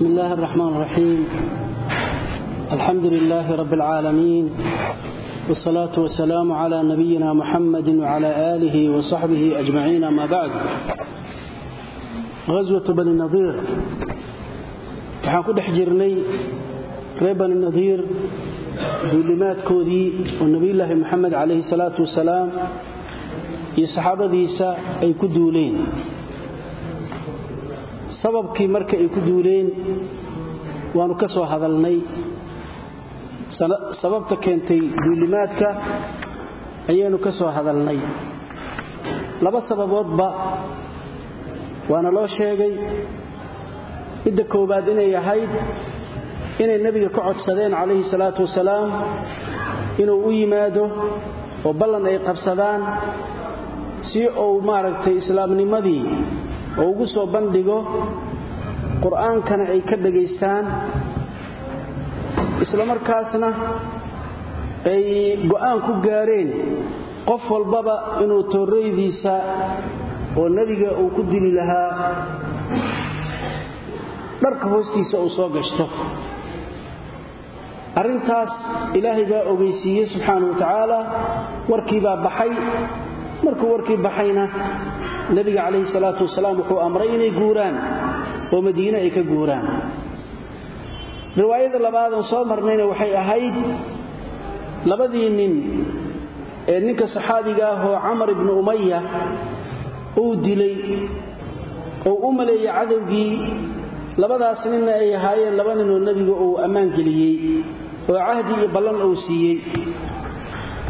بسم الله الرحمن الرحيم الحمد لله رب العالمين والصلاة والسلام على نبينا محمد وعلى آله وصحبه أجمعين ما بعد غزوة بني النظير waxaan ku dhex jirnay reer bani nadiir duulimaadkoodii oo nebiyulaahi moxamed calayhi salaatu wasalaam iyo saxaabadiisa ay ku duuleen sababkii marka ay ku duuleen waannu ka soo hadalnay. Sababta keentay duulimaadka ayaanu ka soo hadalnay. Laba sababoodba waana loo sheegay. Midda koowaad inay ahayd inay nebiga ka codsadeen calayhi salaatu wasalaam inuu u yimaado oo ballan ay qabsadaan si uu maaragtay islaamnimadii oo ugu soo bandhigo qur'aankana ay ka dhagaystaan islamarkaasna ay go'aan ku gaareen qof walbaba inuu toorraydiisa oo nebiga uu ku dili lahaa dharka hoostiisa uu soo gashto. Arrintaas ilaahay baa ogeysiiyey subxaana wa tacaala warkii baa baxay markuu warkii baxayna nebiga calayhi salaatu wasalaam wuxuu amray inay guuraan oo madiine ay ka guuraan. Riwaayada labaadan soo marnayna waxay ahayd labadii nin ee ninka saxaabiga ahoo camar ibnu umaya uu dilay oo u maleeyey cadowgii. Labadaas ninna ay ahaayeen laba ninoo nebiga uu ammaan geliyey oo cahdi iyo ballan uu siiyey.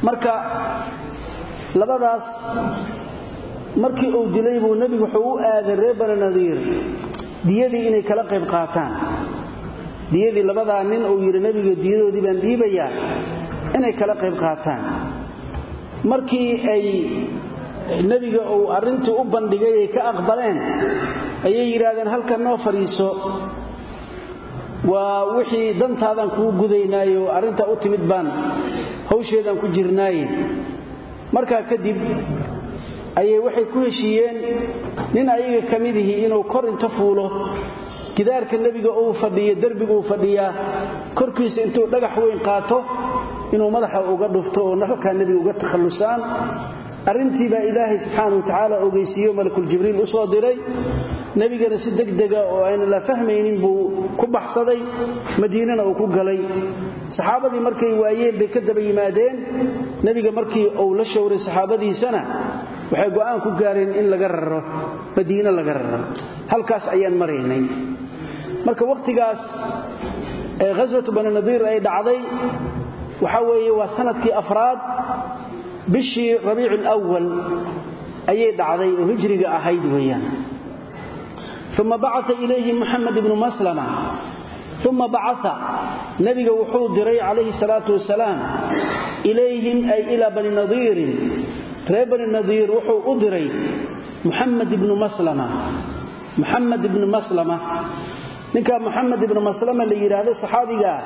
Marka labadaas markii uu dilay buu nebigu wuxuu u aaday reer bani nadiir diyadii inay kala qayb qaataan. Diyadii labadaa nin uu yidhi nebiga diyadoodii baan dhiibayaa inay kala qayb qaataan. Markii ay nebiga uu arrintii u bandhigay ay ka aqbaleen ayay yidhaahdeen halkan noo fadhiiso waa wixii dantaadaan kuu gudaynaayo arrintaa u timid baan hawsheedaan ku jirnaaye markaa kadib ayay waxay ku heshiiyeen nin ayaga ka midihii inuu kor inta fuulo. Gidaarka nebiga uu fadhiyo derbiga uu fadhiyaa. Korkiisa intuu dhagax weyn qaato inuu madaxa uga dhufto oo halkaa nebiga uga takhallusaan. Arrintii baa ilaahay subxaana wa tacaala ogeysiiyo malakuljibriil u soo diray nebigana si degdega oo ayna la fahmaynin buu ku baxsaday madiinana uu ku galay. Saxaabadii markay waayeen bay ka daba yimaadeen. Nebiga markii uu la showray saxaabadiisana waxay go'aan ku gaareen in laga raro madiine laga raro. Halkaas ayaan maraynay marka wakhtigaas ee ghaswatu bani nadiir ay dhacday waxaa weeye waa sannadkii afraad bishii rabiic alawal ayay dhacday oo hijriga ahayd weeyaan uma bacaa ilayhi muxamed ibnu maslama uma bacaa nebiga wuxuu diray calayhi salaatu wasalaam ilayhim ay ilaa bani nadiirin reer bani nadiir wuxuu u diray muxamed ibnu maslama muxamed ibnu maslama ninkaa muxamed ibnu maslama la yidhaahdo saxaabigaa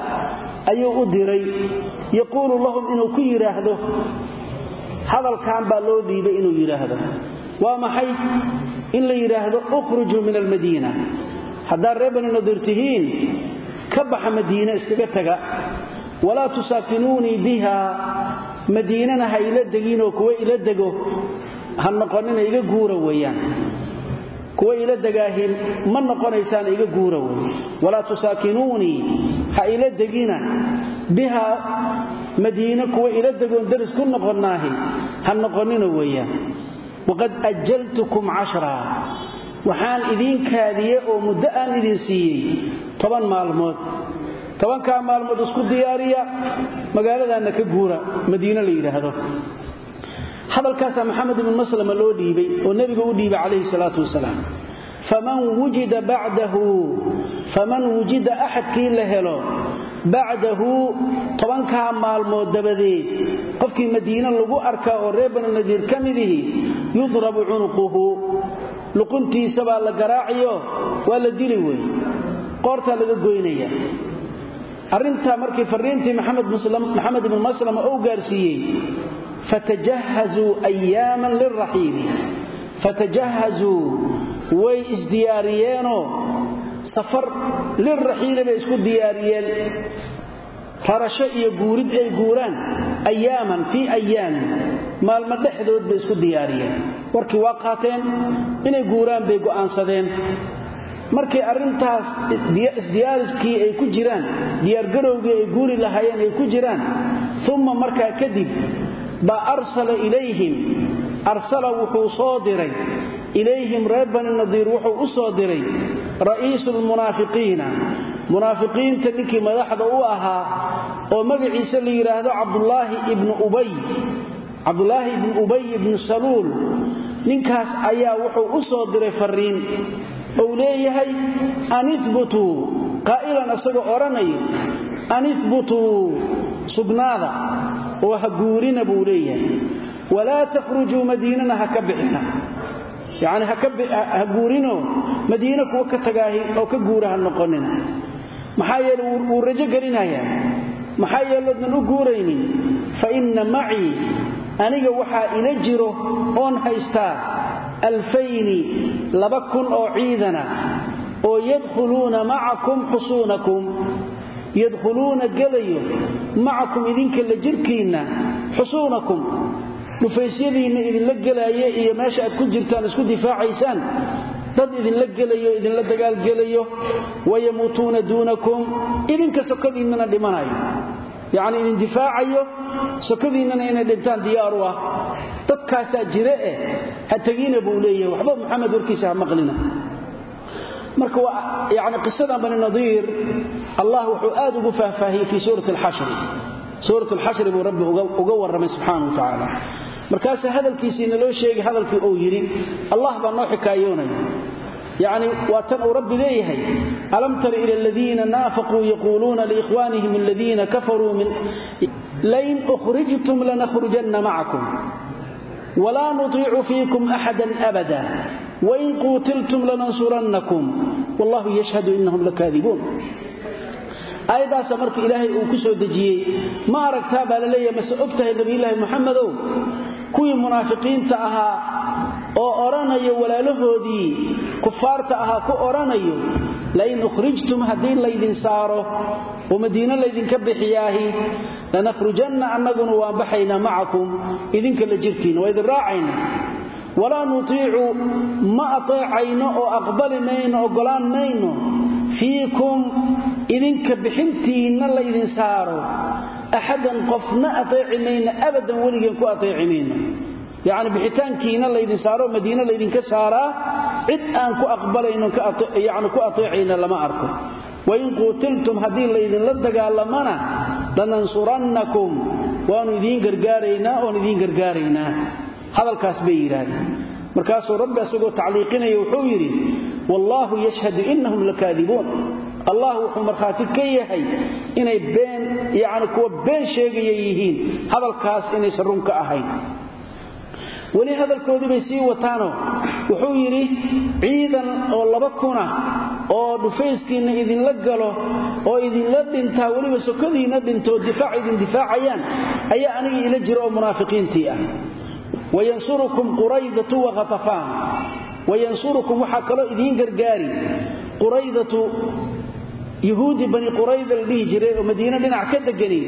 ayuu u diray yaquulu lahum inuu ku yidhaahdo hadalkan baa loo dhiibay inuu yidhaahdo waa maxay? In la yidhaahdo ukhrujuu min almadiina. Haddaad reer bani nadiir tihiin ka baxa madiine iskaga taga. Walaa tusaakinuunii biha. Madiinana ha ila deginoo kuwa ila dego. Ha noqonina iga guura weeyaan. Kuwa ila degaahin ma noqonaysaan iga guura wey walaa tusaakinuunii ha ila degina. Biha madiine ila degoon ku noqonnaahi. Ha noqonina weeyaan waqad ajaltukum cashraa waxaan idiin kaadiye oo muddo aan idin siiyey toban maalmood tobankaa maalmood isku diyaariya magaaladaanna ka guura madiine la yidhaahdo hadalkaasaa maxamed ibnu maslama loo dhiibay oo nebiga u dhiibay calayhi salaatu wasalaam faman wujida axadkii la helo bacdahu tobankaa maalmood dabadeed qofkii madiine lagu arkaa oo reer bani nadiir ka midihi yudrabu cunuquhu. Luquntiisa baa la garaaciyo waa la dili wey qoortaa laga goynaya. Arrintaa markii fariintii maxamed ibnu maslama uu gaarsiiyey fatajahazuu ayaaman lilraxiili fatajahazuu way isdiyaariyeenoo. Safar lilraxiili bay isku diyaariyeen rarasho iyo guurid ay guuraan ayaaman fii ayaamin. Maalmo dhexdood bay isku diyaariyeen. Warkii waa qaateen inay guuraan bay go'aansadeen. Markay arrintaas isdiyaariskii ay ku jiraan diyaargarowgii ay guuri lahaayeen ay ku jiraan uma markaa kadib baa arsala ilayhim. Arsala wuxuu soo diray. Ilayhim reer bani nadiir wuxuu u soo diray ra'iisu lmunaafiqiina munaafiqiinta ninkii madaxda u ahaa oo magaciisa la yidhaahdo cabdulaahi ibnu ubay cabdulaahi ibnu ubay ibnu saluul ninkaas ayaa wuxuu u soo diray fariin. Ou leeyahay an ihbutuu qaa'ilan isagoo odhanayo an ihbutuu sugnaada oo ha guurina buu leeyahay. Walaa takhrujuu madiinana ha ka bixina. Yacni ha guurinoo madiine kuwa ka tagaahi oo ka guura ha noqonina maxaa yeele wuu rajo gelinayaa. Maxaa yeeloodnan u guuraynin. Fa inna macii aniga waxaa ila jiro oon haystaa alfayni laba kun oo ciidana oo yadkhuluuna macakum xusuunakum. Yadkhuluuna gelayo macakum idinka la jirkiinna xusuunakum. Dhufaysyadiinna idinla gelaaye iyo meesha aad ku jirtaan isku difaacaysaan dad idinla gelayo idinla dagaalgelayo wayamuutuuna duunakum. Idinka sokadiinnana dhimanayo yacni idin difaacayo sokadiinnana inay dhintaan diyaar u ah. Dadkaasaa jire eh ha tegiina waxba maxamed warkiisa maqlina. Marka yani qisadan bani nadiir allah wuxuu aad ugu faahfaahiyey fii suurati alxashri suurat alxashri buu rabbi uga warramay wa tacaala markaasaa hadalkiisii naloo sheegay hadalkii uu yidhi allah baa noo xikaayoonaya yacni waa tan uu rabbi leeyahay. Alam tara ila aladiina naafaquu yaquuluuna liikhwaanihim aladiina kafaruu lain ukhrijtum lanakhrujanna macakum walaa nutiicu fiikum axadan abada wain quutiltum lanansurannakum wallahu yashhadu inahum lakaadibuun aayaddaasa marka ilaahay uu ku soo dejiyey ma aragtaa baa la leeyahay mase og tahay nabiyulaahi muxamedow kuwii munaafiqiinta ahaa oo odhanayo walaalahoodii kufaarta ahaa ku odhanayo lain ukhrijtum haddii laydin saaro oo madiine laydinka bixiyaahi lanakhrujanna annaguna waan baxaynaa macakum idinka la jirkiinna waa idin raacayna. Walaa nutiicu ma ateecayno oo aqbali mayno oggolaan mayno. Fiikum idinka bixintiinna laydin saaro axadan qofna ateeci mayno abadan weligeen ku ateeci mayno yacni bixitaankiina laydin saaro madiine laydinka saaraa cid aan ku aqbalayno yani ku ateecayna lama arko wain quutiltum haddii laydinla dagaalamana lanansurannakum waannu idiin gargaaraynaa oon idiin gargaaraynaa hadalkaas bay yidhaahdeen markaasuu rabbi asagoo tacliiqinaya wuxuu yidhi wallaahu yashhadu inahum lakaadibuun allah wuxuu markhaati ka yahay inay been yani kuwa been sheegaya yihiin hadalkaas inaysan run ka ahayn. Weli hadalkoodii bay sii wataano. Wuxuu yidhi ciidan oo laba kuna oo dhufayskiinna idinla galo oo idinla dhintaa weliba sokodiinna dhintoo difaac idin difaacayaan ayaa aniga ila jira oo munaafiqiintii ah. Wayansurukum quraydatu wakhatafaan wayansurukum waxaa kaloo idiin gargaari yuhuudi bani qurayda la dhihi jiray oo madiine dhinac ka degani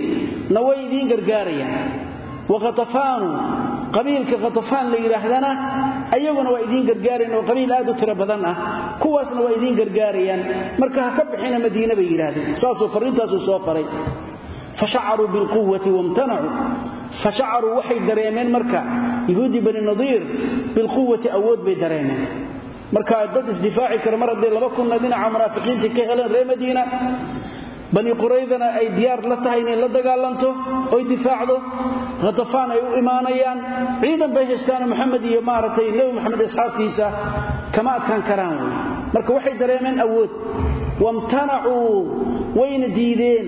na way idiin gargaarayaan. Wakhatafaanu qabiilka khatafaan la yidhaahdana ayaguna waa idiin gargaarayan oo qabiil aad u tiro badan ah. Kuwaasna waa idiin gargaarayaan. Marka ha ka bixina madiine bay yidhaahdeen. Saasuu farriintaasuu soo faray. Fashacaruu bilquwati wamtanacuu fashacaruu waxay dareemeen marka yahuudi bani nadiir bilquwati awood bay dareemeen marka dad isdifaaci kara mar hadday laba kunna dhinaca munaafiqiinta ka heleen reer madiina bani quraydana ay diyaar la tahay inay la dagaalanto oy difaacdo khatafaan ay u imaanayaan ciidan bay haystaano maxamed iyo maaragtay nebi maxamed asxaabtiisa kama adkaan karaan. Marka waxay dareemeen awood wamtanacuu wayna diideen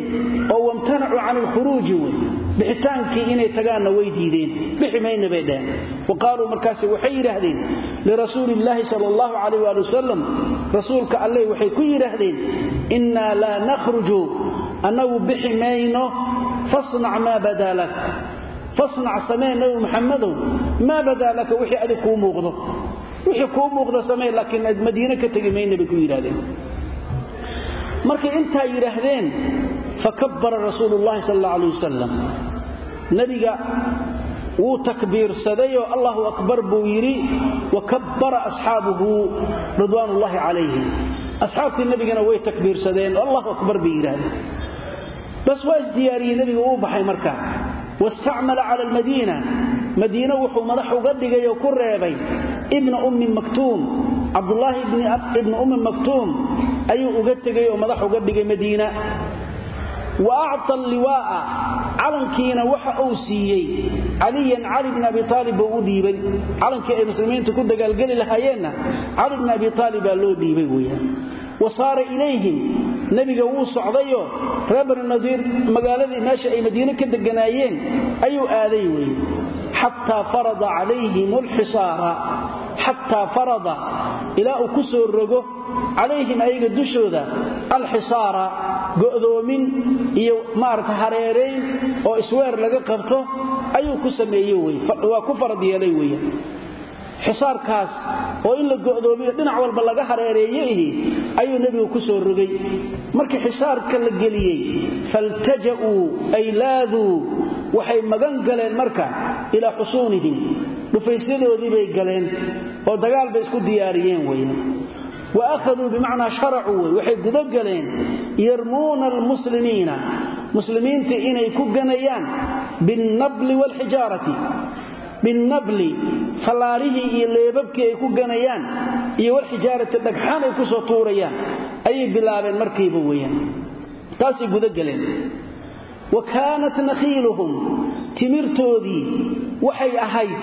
oo wamtanacuu can alkhuruuji wey. Bixitaankii inay tagaanna way diideen. Bixi mayna bay dheheen wa qaaluu markaas waxay yidhaahdeen lirasuuli illaahi sal allahu calayh waali wasalam rasuulka alleh waxay ku yidhaahdeen innaa laa nakhruju annagu bixi mayno fasnac maa badaa lak. Fasnac samee nabi muxammadow maa badaa laka wixii adig kuu muuqdo. Wixii kuu markay intaa yidhaahdeen fakabbara rasuulu llahi sal alla alay wasalam nebiga wuu takbiirsadayoo allahu akbar buu yidhi wa kabbara asxaabuhu ridwaanullaahi calayhim asxaabtii way takbiirsadeen oo allahu akbar bay yidhaahdeen bas waa isdiyaariyey nebiga uu baxay markaa wastacmala cala almadiina. Madiine wuxuu madax uga dhigay oo ku reebay ibna ummi maktuum cabdulaahi ibni ummi maktuum ayuu uga tegay oo madax uga dhigay madiina. Wa acta alliwaa'a calankiina waxa uu siiyey caliyan cali bni abi aalib buu u dhiibay. Calankii ay muslimiintu ku dagaalgeli lahaayeenna cali bni abi aalib baa loo dhiibay weyaan wa saara ilayhim nebiga wuu socdayoo reer bani nadiir magaaladii meesha ay madiine ka deganaayeen ayuu aaday xataa farada ilaa uu ku soo rogo calayhim ayaga dushooda alxisaara go'doomin iyo maarata hareerayn oo isweer laga qabto ayuu ku sameeye wey. Waa ku farad yeelay weya xisaarkaas oo in la go'doomiyo dhinac walba laga hareereeye ihi ayuu nebigu ku soo rogay. Markii xisaarka la geliyey faltaja'uu ay laaduu waxay magan galeen marka ilaa xusuunihim dhufaysyadoodii bay galeen oo dagaal bay isku diyaariyeen weya wa akhaduu bimacnaa sharacuu wey waxay gudogaleen yarmuuna almuslimiina. Muslimiinta inay ku ganayaan binnabli waalxijaarati binnabli fallaarihii iyo leebabkii ay ku ganayaan iyo walxijaarati dhagxaan ay ku soo tuurayaan ayay bilaabeen markiiba weeyaan taasay gudogaleen wa kaanat nakhiiluhum timirtoodii waxay ahayd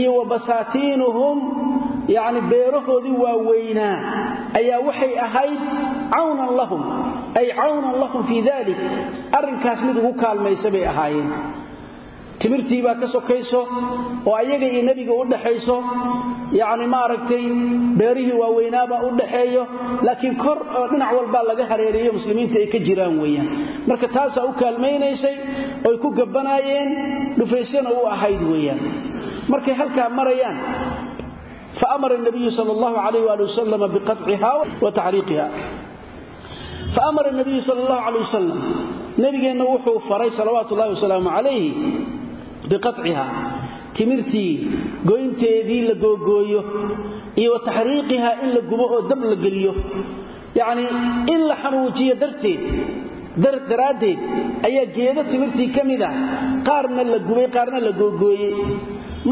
iyo wa basaatiinuhum yacni beerahoodii waaweynaa ayaa waxay ahayd cawnan lahum ay cawnan lahum fii dalik arrinkaas mid ugu kaalmaysa bay ahaayeen timirtii baa ka sokayso oo ayaga iyo nebiga u dhaxayso. Yacni maaragtay beerihii waaweynaabaa u dhaxeeyo laakiin kor oo dhinac walbaa laga hareereeyo muslimiinta ay ka jiraan weeyaan. Marka taasaa u kaalmaynaysay oy ku gabbanaayeen dhufaysyana u ahayd weeyaan. Markay halkaa marayaan fa amara nabiyu sal allahu calayh waali wasalam biqaciha wa taxriiqiha fa amara nabiyu sal allahu calay wasalam nabigeenna wuxuu faray salawaatu ullahi wasalaamu calayhi biqaciha timirtii goynteedii la googooyo iyo wa taxriiqiha in la gubo oo dab la geliyo yacnii in la xanuujiyo darteed daraaddeed ayaa geedo timirtii ka mid ah qaarna la gubay qaarna la googooyey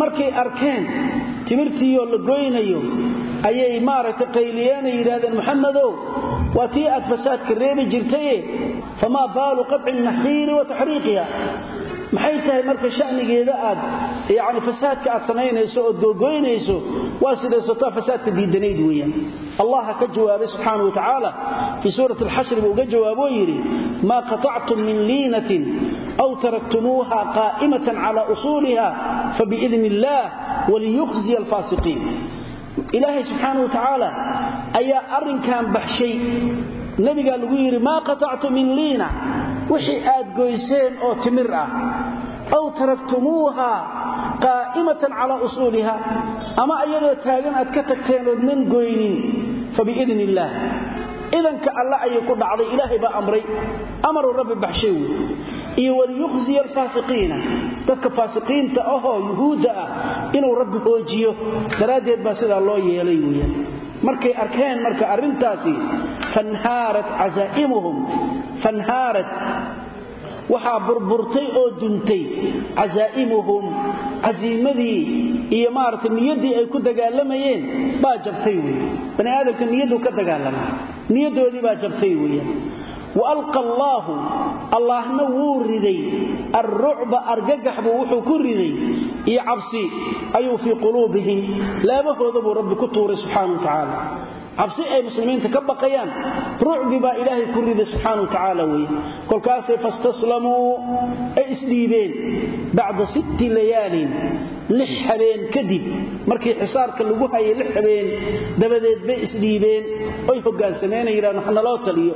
markay arkeen timirtiioo la goynayo ayay maaragtay qayliyeenay yidhahdeen maxamedow waa tii aad fasaadka reebi jirtaye famaa baalu qaci nakhiili wa taxriiqiha maxay tahay marka shanigeeda aad yani fasaadka aad samaynayso ood googoynayso waa sidaysataa fasaadka diidanayd weeyaan. Allah ka jawaabay subxaana wa tacaala fii suurati alxashri buu uga jawaaboo yidhi maa qatactum min liinatin aw taraktumuuha qaa'imatan cala usuuliha fabiidni illaah waliyukhziya alfaasiqiin. Ilaahay subxaana wa tacaala ayaa arrinkan baxshay nebigaa lagu yidhi maa qatactu min liina. Wixii aad goyseen oo timir ah. Aw taraktumuuha qaa'imatan calaa usuuliha. Ama ayadoo taagan aad ka tagteen oodnan goynin fabiidni illaah idanka alle ayay ku dhacday ilaahay baa amray. Amaruu rabbi baxshay wey iyo waliyukhziya alfaasiqiina. Dadka faasiqiinta ahoo yuhuudda ah inuu rabbi hoojiyo. Daraaddeed baa sidaa loo yeelay weeyaan markay arkeen marka arrintaasi fanhaarat casaa'imuhum fanhaarat waxaa burburtay oo duntay casaa'imuhum casiimadii iyo maaragtay niyaddii ay ku dagaalamayeen baa jabtay wey bani aadamka niyadduu ka dagaalama niyaddoodii baa jabtay weeyaan wa alqa allaahu allaahna wuu riday. alrucba argagax buu wuxuu ku riday. Iyo cabsi ayuu fii quluubihim. Laabahooda buu rabbi ku tuuray subxaana wa tacaala. Cabsi ay muslimiinta ka baqayaan. Rucbi baa ilaahay ku riday subxaana wa tacaala weye kolkaasay fastaslamuu ay isdhiibeen. Bacda sitti layaalin lix habeen kadib markii xisaarka lagu hayay lix habeen dabadeed bay isdhiibeen. Oy hoggaansameen yidhahdeen naloo taliyo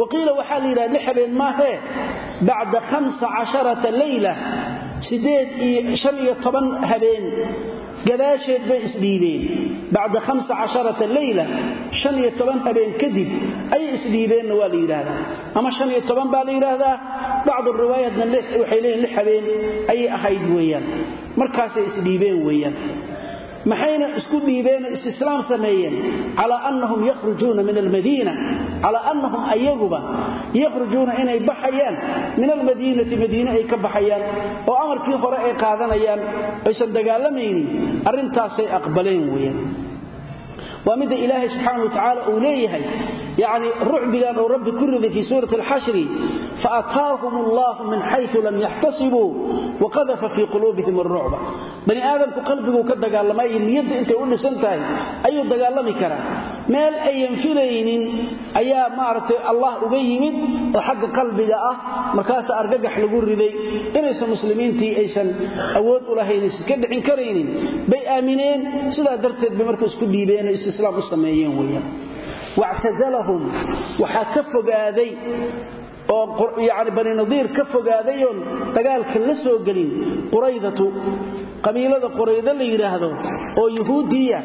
waqiila waxaa la yidhaha lix habeen maahee bacda hamsa casharata leyla siddeed iyo shan iyo toban habeen. Gadaasheed bay isdhiibeen bacda aa leyla habeen kadib ayay isdhiibeenna waa la yidhaahdaa ama baa la yidhaahdaa bacdu riwaayatna waxay leeyiin habeen ayay ahayd weeyaan. Markaasay isdhiibeen weeyaan maxayna isku dhiibeen istislaam sameeyeen? Calaa annahum yakhrujuuna min almadiina. Calaa annahum ayaguba yakhrujuuna inay baxayaan. Min almadiinati madiine ay ka baxayaan. Oo amarkii hore ay qaadanayaan. Aysan dagaalamaynin arrintaasay aqbaleen weeyaan. Waa midda ilaahay subxaana wa tacaala uu leeyahay yacni rucbigan uu rabbi ku riday fii suurati alxashri faataahum allahu min xayu lam yaxtasibuu waqadafa fii quluubihim alrucba bani aadamku qalbiguu ka dagaalamay niyadda intay u dhisan tahay ayuu dagaalami karaa. Meel ayan filaynin ayaa maaragtay allah uga yimid oo xagga qalbiga ah markaasa argagax lagu riday. Inaysan muslimiintii aysan awood u aysan ka dhicin karaynin bay aamineen. Sidaa darteed bay marka isku dhiibeen oo istislaam u sameeyeen weeyaan wactazalahum waxaa ka fogaaday oo yani bani nadiir ka fogaadayoon dagaalka la soo gelin quraydatu qabiilada quraydo la yidhaahdo oo yuhuudiya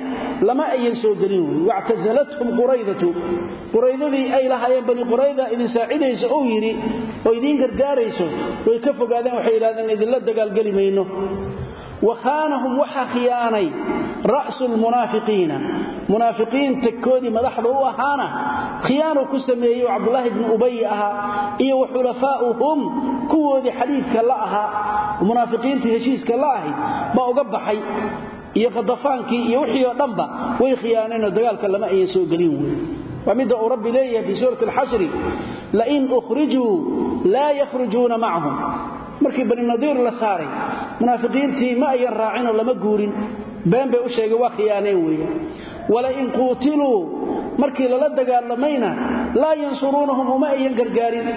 lama ayan soo gelin wey wactasalathum quraydatu quraydadii ay lahaayeen bani qurayda idin saacidayso ou yidhi oo idiin gargaarayso way ka fogaadeen idinla dagaalgeli mayno wakhaanahum waxaa khiyaanay ra'su lmunaafiqiina munaafiqiinta koodii madaxda u ahaana khiyaanu ku sameeyey cabdulaahi bni ubay ahaa iyo wa xulafaa'uhum kuwoodii xadiidka la ahaa munaafiqiintii heshiiska la ahayd baa uga baxay iyo qadafaankii iyo wixii oo dhanba way khiyaaneenoo dagaalka lama ayan soo gelin wey waa midda uu rabbi leeyahay fii suurati alxashri lain laa yakhrujuuna macahum markii bani nadiir la saaray munaafiqiintii ma ayan raacinoo lama guurin. Been bay u sheegeen waa khiyaaneen weeye. Walain quutiluu markii lala dagaalamayna laa yansuruunahum uma ayan gargaarin.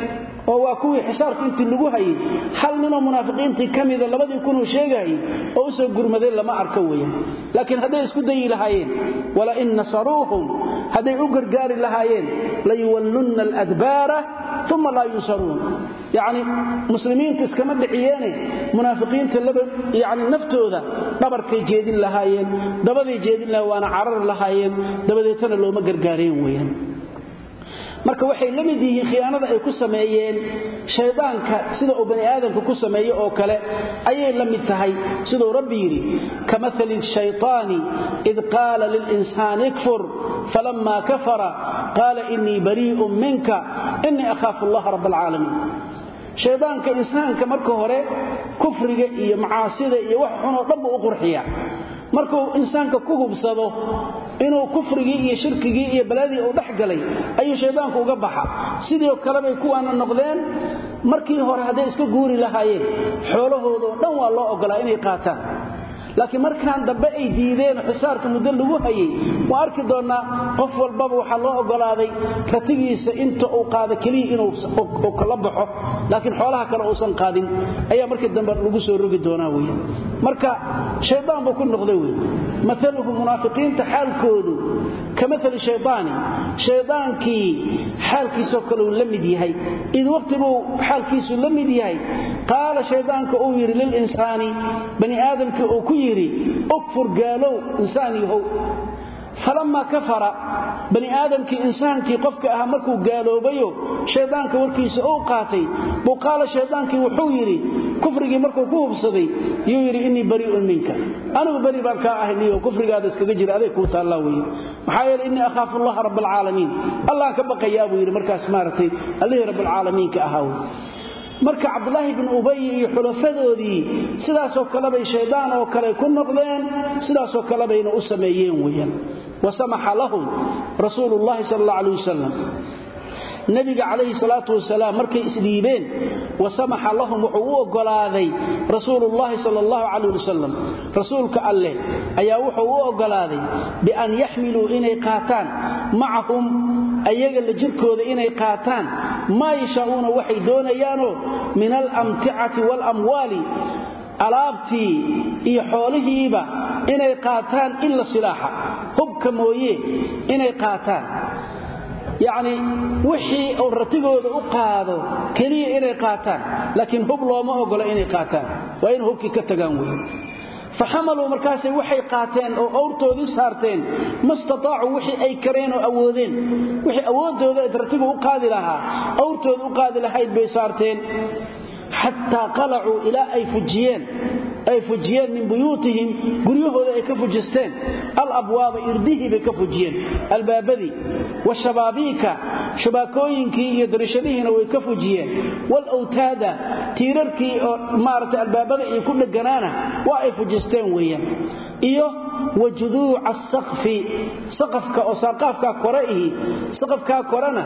Oo waa kuwii xisaarku intii lagu hayay. Hal ninoo munaafiqiintii ka mida labadii kunuu sheegayay oo u soo gurmaday lama arko weeyaan laakiin hadday isku dayi lahaayeen walain nasaruuhum hadday u gargaari lahaayeen layuwallunna aladbaara uma laa yunsaruun yacni muslimiinta iskama dhiciyeene munaafiqiinta yani naftooda dhabarkay jeedin lahaayeen dabaday jeedin lahayen waana carar lahaayeen dabadeetana looma gargaareen weeyaan. Marka waxay la mid yihiin khiyaanada ay ku sameeyeen shaydaanka sida uu bani aadamka ku sameeyo oo kale ayay la mid tahay. Siduu rabbi yidhi kamali shayطaani id qaala lilinsaani ikfur falama kafara qaala inii barii'un minka inii akhaafu allaha rabb alcaalamiin shaydaanka insaanka marka hore kufriga iyo macaasida iyo wax xunoo dhan buu u qurxiya markuu insaanka ku hubsado inuu kufrigii iyo shirkigii iyo baladii uu dhex galay ayuu shaydaanku uga baxa sidoo kalebay kuwaana noqdeen markii hore hadday iska guuri lahaayeen xoolahoodoo dhan waa loo oggolaa inay qaataan laakiin markaan dambe ay diideen xisaarka muddo lagu hayay waa arki doonnaa qof walbaba waxaa loo oggolaaday ratigiisa inta uu qaado keliya inuu kala baxo. Laakiin xoolaha kale uusan qaadin ayaa markii dambe lagu soo rogi doonaa wey marka shaydaan buu ku noqday wey maaluhu munaafiqiinta xaalkoodu ka maali shaydaani shaydaankii xaalkiisoo kale uu la mid yahay. Id waqti buu xaalkiisu la mid yahay qaala shaydaanka uu yidhi lilinsaani bani aadamkii uu ku yidhi ukfur gaalow insaan yahow falammaa kafara bani aadamkii insaankii qofka ahaa markuu gaaloobayo shaydaanka warkiisa uu qaatay buu qaala shaydaankii wuxuu yidhi kufrigii markuu ku hubsaday yuu yidhi innii barii'un minka. Anigu beri baan kaa ahay niyo kufrigaada iskaga jira aday kuu taallaa weye. Maxaa yeele innii akhaafu allaha rabbalcaalamiin allahan ka baqayaa buu yidhi markaas maaragtay allihii rabbalcaalamiinka ahaa marka cabdulaahi bn ubay iyo xulafadoodii sidaasoo kalebay shaydaan oo kale ku noqdeen sidaasoo kalebayna u sameeyeen weyaan wasamaxa lahum rasuulu llahi sal alla wasalam nebiga calayhi salaatu wasalaam markay isdhiibeen wasamaxa lahum wuxuu u oggolaaday rasuulullahi sal allahu calayh wasalam rasuulka alleh ayaa wuxuu u oggolaaday bian yaxmiluu inay qaataan macahum ayaga la jirkooda inay qaataan maa yashaa'uuna waxay doonayaanoo min alamticati waalamwaali alaabtii iyo xoolihiiba inay qaataan ila silaaxa. Hubka mooye inay qaataan. Yacni wixii uu ratigooda u qaado keliya inay qaataan laakiin hub looma oggolo inay qaataan. Waa inay hubkii ka tagaan wey faxamaluu markaasay waxay qaateen oo awrtoodii saarteen ma stataacuu wixii ay kareen oo awoodeen wixii awooddooda ratigu u qaadi lahaa awrtooda u qaadi lahayd bay saarteen xataa qalacuu ilaa ay fujiyeen ay fujiyeen min buyuutihim guryahooda ay ka fujisteen. Alabwaaba irdihii bay ka fujiyeen. Albaabadii washabaabiika shabaakooyinkii iyo darishadihiina way ka fujiyeen. Walawtaada tiirarkii oo maarata albaabada iyo ku dheganaana waa ay fujisteen weeyaan iyo wajuduuca asaqfi saqafka oo saaqaafkaa kore ihi saqafkaa korena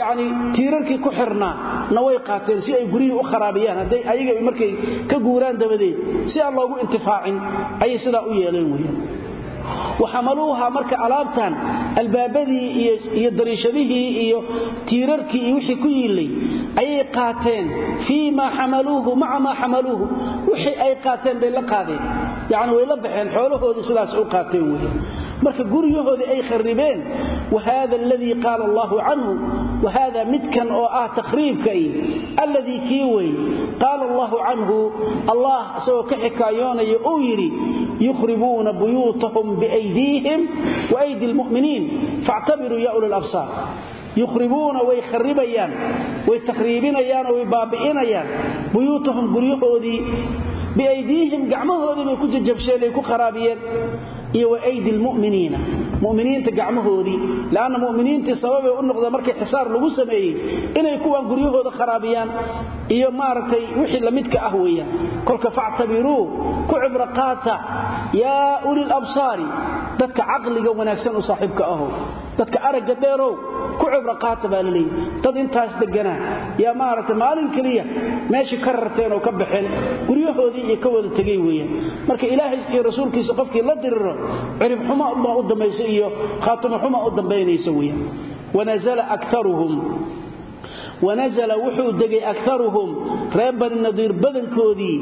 yacni tiirarkii ku xirnaa na way qaateen si ay guryihii u kharaabiyaan. Hadday ayaga markay ka guuraan dabadeed si aan loogu intifaacin ayay sidaa u yeeleen weeyaan waxamaluuha marka alaabtan albaabadii iyo dariishadihii iyo tiirarkii iyo wixii ku yiillay ayay qaateen fii maa xamaluuhu maca maa xamaluuhu. Wixii ay qaateen bay la qaadeen. Yacni way la baxeen xoolahoodii sidaas u qaateen weeye marka guryahoodii ay kharribeen wahada aladii qaala allahu canhu wahada midkan oo ah takhriibka i alladii kii wey qaala allahu canhu allah isagoo ka xikaayoonaya uu yidhi yukhribuuna buyuutahum biaydiihim waaydi lmu'miniin faactabiruu ya uli labsaar yukhribuuna way kharibayaan way takhriibinayaanoo way baabi'inayaan. Buyuutahum guryahoodii biaydiihim gacmahoodii bay ku jajabsheen ay ku kharaabiyeen iyo waaydi lmuminiina muminiinta gacmahoodii lanna muminiintii sababay u noqda markii xisaar lagu sameeyey inay kuwaan guryahooda kharaabiyaan iyo maaragtay wixii lamidka ah weeyaan kolka factabiruu ku cibro qaata yaa ulil absaari dadka caqliga wanaagsan u saaxiibka ku cibro qaata baa la leeyahy dad intaas deganaa yaa maaragtay maalin keliya meeshii ka rarteen oo ka baxeen guryahoodii iyo ka wada tegay weeyaan. Marka ilaahay iyo rasuulkiisa qofkii la diriro cirib xuma baa u dambaysa iyo khaatimo xuma u dambaynaysa weeyaan. Wanazala aktaruhum wanazala wuxuu degay akaruhum reer bani nadiir badankoodii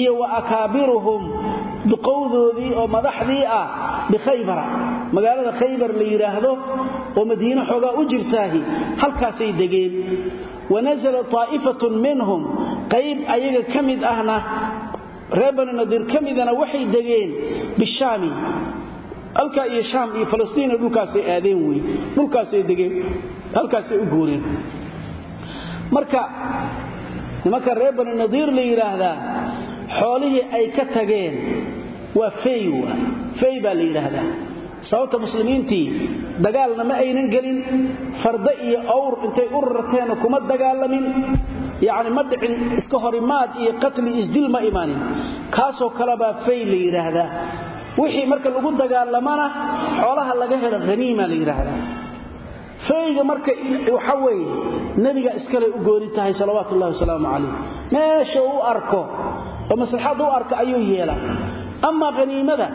iyo wa akaabiruhum duqowdoodii oo madaxdii ah bikhaybara magaalada khaybar la yidhaahdo oo madiine xoogaa u jirtaahi halkaasay degeen. Wanazala taa'ifatun minhum. Qayb ayaga ka mid ahna reer bani nadiir waxay degeen bishaami. Halkaa iyo shaam iyo falastiina dhulkaasay aadeen wey dhulkaasay degeen halkaasay u guureen. Marka nimanka reer bani la yidhaahdaa xoolihii ay ka tageen waa fey fey baa la yidhaahdaa sababta muslimiintii dagaalna ma aynan gelin farda iyo awr intay u rarteena kuma dagaalamin. Yacni ma dhicin iska horimaad iyo qatli isdil ma imaanin. Kaasoo kalebaa fey la yidhaahdaa. Wixii marka lagu dagaalamana xoolaha laga helo haniima la yidhaahdaa. Fayga marka waxa weeye nebiga iskale u gooni tahay salawaatu ullahi wasalaamu calayh meesha u arko oo maslaxad u arka ayuu yeelaa amaa haniimada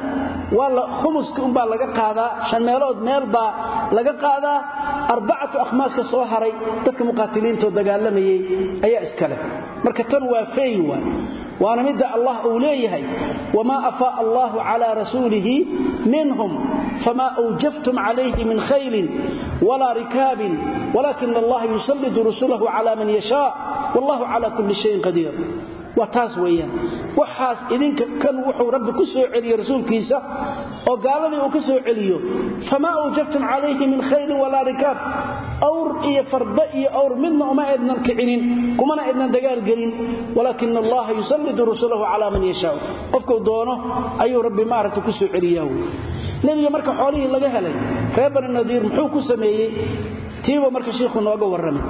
waa khumuska umbaa laga qaadaa shan meelood meel baa laga qaadaa arbacatu akhmaaska soo haray dadka muqaatiliintoo dagaalamayay ayaa iskale marka tan waa fay waa waana midda allah uu leeyahay wamaa afaa'a allahu calaa rasuulihi minhum famaa awjaftum calayhi min khaylin walaa rikaabin walaakina allaha yusallidu rusulahu cala man yashaa wallahu cala kulli shayin qadiir waa taas weeyaan. Waxaas idinka kan wuxuu rabbi ku soo celiye rasuulkiisa oo gaaladii uu ka soo celiyo. Famaa awjaftum calayhi min khaylin walaa rikaab. Awr iyo farda iyo awr midna uma ednan kicinin kumana ednan dagaal gelin. Walaakina allaha yusallidu rusulahu calaa man yashaa. Qofkuu doono ayuu rabbi maaragta ku soo celiyaa wey nebiga marka xoolihii laga helay reer bani nadiir muxuu nooga warramay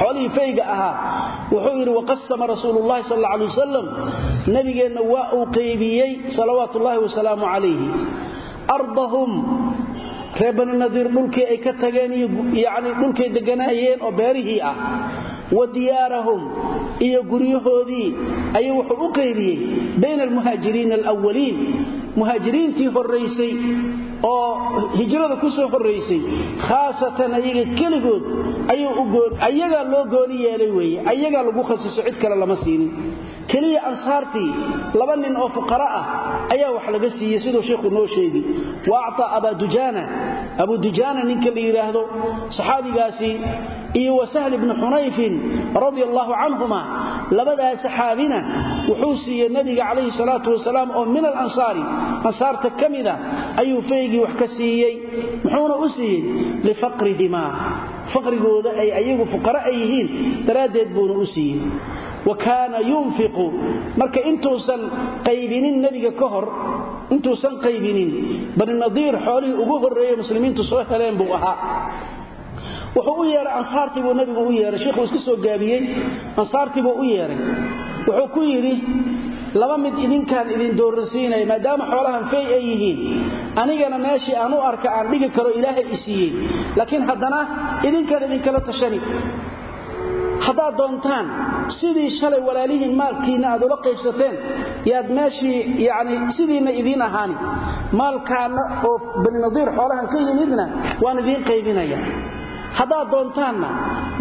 xoolihii fayga ahaa wuxuu yidhi waqasama rasuulu llahi sal alla alay wasalam nabigeenna waa uu qaybiyey salawaatu ullaahi wasalaamu calayhi ardahum reer bani nadiir dhulkii ay ka tageen yani dhulkay deganaayeen oo beerihii ah wa diyaarahum iyo guryahoodii ayuu wuxuu u qaybiyey bayna almuhaajiriina alwaliin muhaajiriintii horraysay oo hijrada ku soo horraysay khaasatan ayaga keligood ayuu ayagaa loo gooni yeelay weeye ayagaa lagu khasiso cid kale lama siinin keliya ansaartii laba nin oo fuqara ah ayaa wax laga siiyey siduu sheikhu noo sheegi wa actaa abu dujaana. Ninka la yidhaahdo saxaabigaasi iyo wa sahl ibni xunayfin radia allaahu canhuma labadaa saxaabina wuxuu siiyey nabiga calayhi salaatu wasalaam oo min alansaari. Ansaarta ka mida ayuu faygii wax ka siiyey muxuuna u siiyey lifaqrihimaa faqrigooda ay ayagu fuqara ay yihiin daraaddeed buuna u siiyey wa kaana yunfiqu. Marka intuusan qaybinin nebiga ka hor intuusan qaybinin bani nadiir xoolihii ugu horreeye muslimiintu soo heleen buu ahaa. Wuxuu u yeehay ansaartii buu nabigu u yeehay shiikhuu iska soo gaabiyey ansaartii buu u yeehay wuxuu ku yidhi laba mid idinkaan idin doorrasiinaya maadaama xoolahan fey ay yihiin. Anigana meeshii aan u arka aan dhigi karo ilaahay i siiyey. Laakiin idinkaan idinkala tashani haddaad doontaan sidii shalay walaalihiin maalkiinna aad ula qaybsateen yaad meeshii yani sidiinna idiin ahaani. Maalkaanna oo bani nadiir xoolahan ka yimidna waan idiin qaybinaya haddaad doontaanna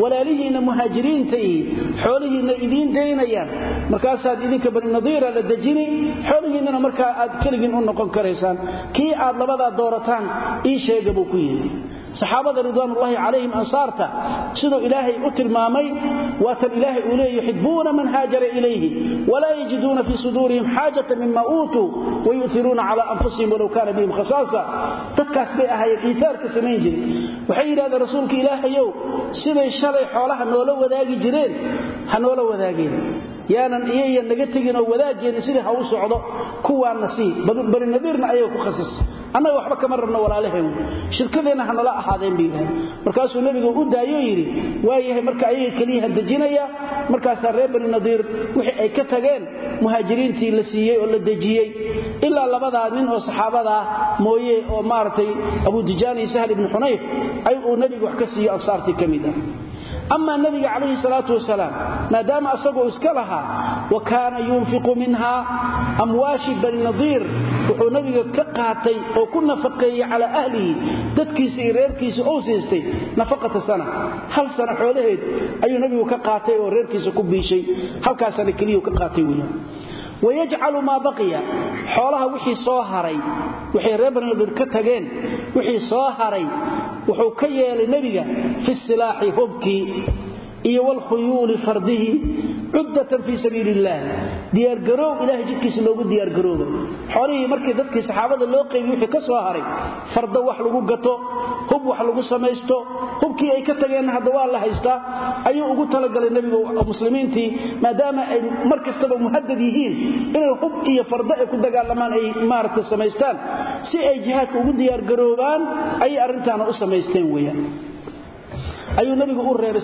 walaalihiinna muhaajiriinta ii xoolihiinna idiin daynayaan markaasaad idinka bani nadiira la dejini xoolihiinnana markaa aad keligiin u noqon karaysaan. Kii aad labadaa doorataan ii sheega buu ku yidhi saxaabada ridwaanullaahi calayhim ansaarta siduu ilaahay u tilmaamay waatan ilaahay uu leey yuxibuuna man haajara ilayhi walaa yajiduuna fii suduurihim xaajata mima uutuu wayu'iruuna calaa anfusihim walow kaana bihim khasaasa. Dadkaas bay ahaayeen iitaarka samayn jire waxay yidhahdeen rasuulka ilaahayow siday shalay xoolaha noola wadaagi jireen ha noola wadaageen yaanan iyayan naga teginoo wadaaggeeni sidii ha u socdo kuwaanna sii. Bani nadiirna ayaga ku khasisa annaga waxba kama rabno walaalaheen shirkadeenna ha nala ahaadeen bay yidhahdeen. Markaasuu nebigu u daayoo yidhi waayahay marka ayaga keliyaha dejinaya markaasaa reer bani nadiir wixii ay ka tageen muhaajiriintii la siiyey oo la dejiyey. Ilaa labadaa nin oo saxaabadaa mooye oo maaragtay abudujaan iyo sahl ibni xunayf ay uu nebigu wax ka siiyo ansaartii ka mid ah amaa nabiga calayhi salaatu wasalaam maadaama asagoo iska lahaa wa kaana yunfiqu minhaa amwaashi bani nadiir wuxuu nabiga ka qaatay oo ku nafaqeeyey calaa ahlihi dadkiisa iyo reerkiisa ou siistay nafaqata sana. Hal sana xoolaheed ayuu nabigu ka qaatay oo reerkiisa ku biishay halkaasana keliyuu ka qaatay weyaan wayajcalu maa baqiya xoolaha wixii soo haray waxay reer bani nadiir ka tageen wixii soo haray wuxuu ka yeelay nebiga fi silaaxi hubkii iyo wlkhuyuuli fardihii cuddatan fii sabiili illaah diyaargaroow ilahay jidkiisa loogu diyaargaroobay xoolihii markii dadkii saxaabada loo qeybiy wixii ka soo haray fardo wax lagu gato hub wax lagu samaysto hubkii ay ka tageenna hadda waa la haystaa ayuu ugu talagalay nebigu muslimiintii maadaama ay mar kastaba muhadad yihiin inay hub iyo fardo ay ku dagaalamaan ay maaragta samaystaan. Si ay jihaadka ugu diyaargaroobaan ayay arrintaana u samaysteen weeyaan ayuu nabigu u reeray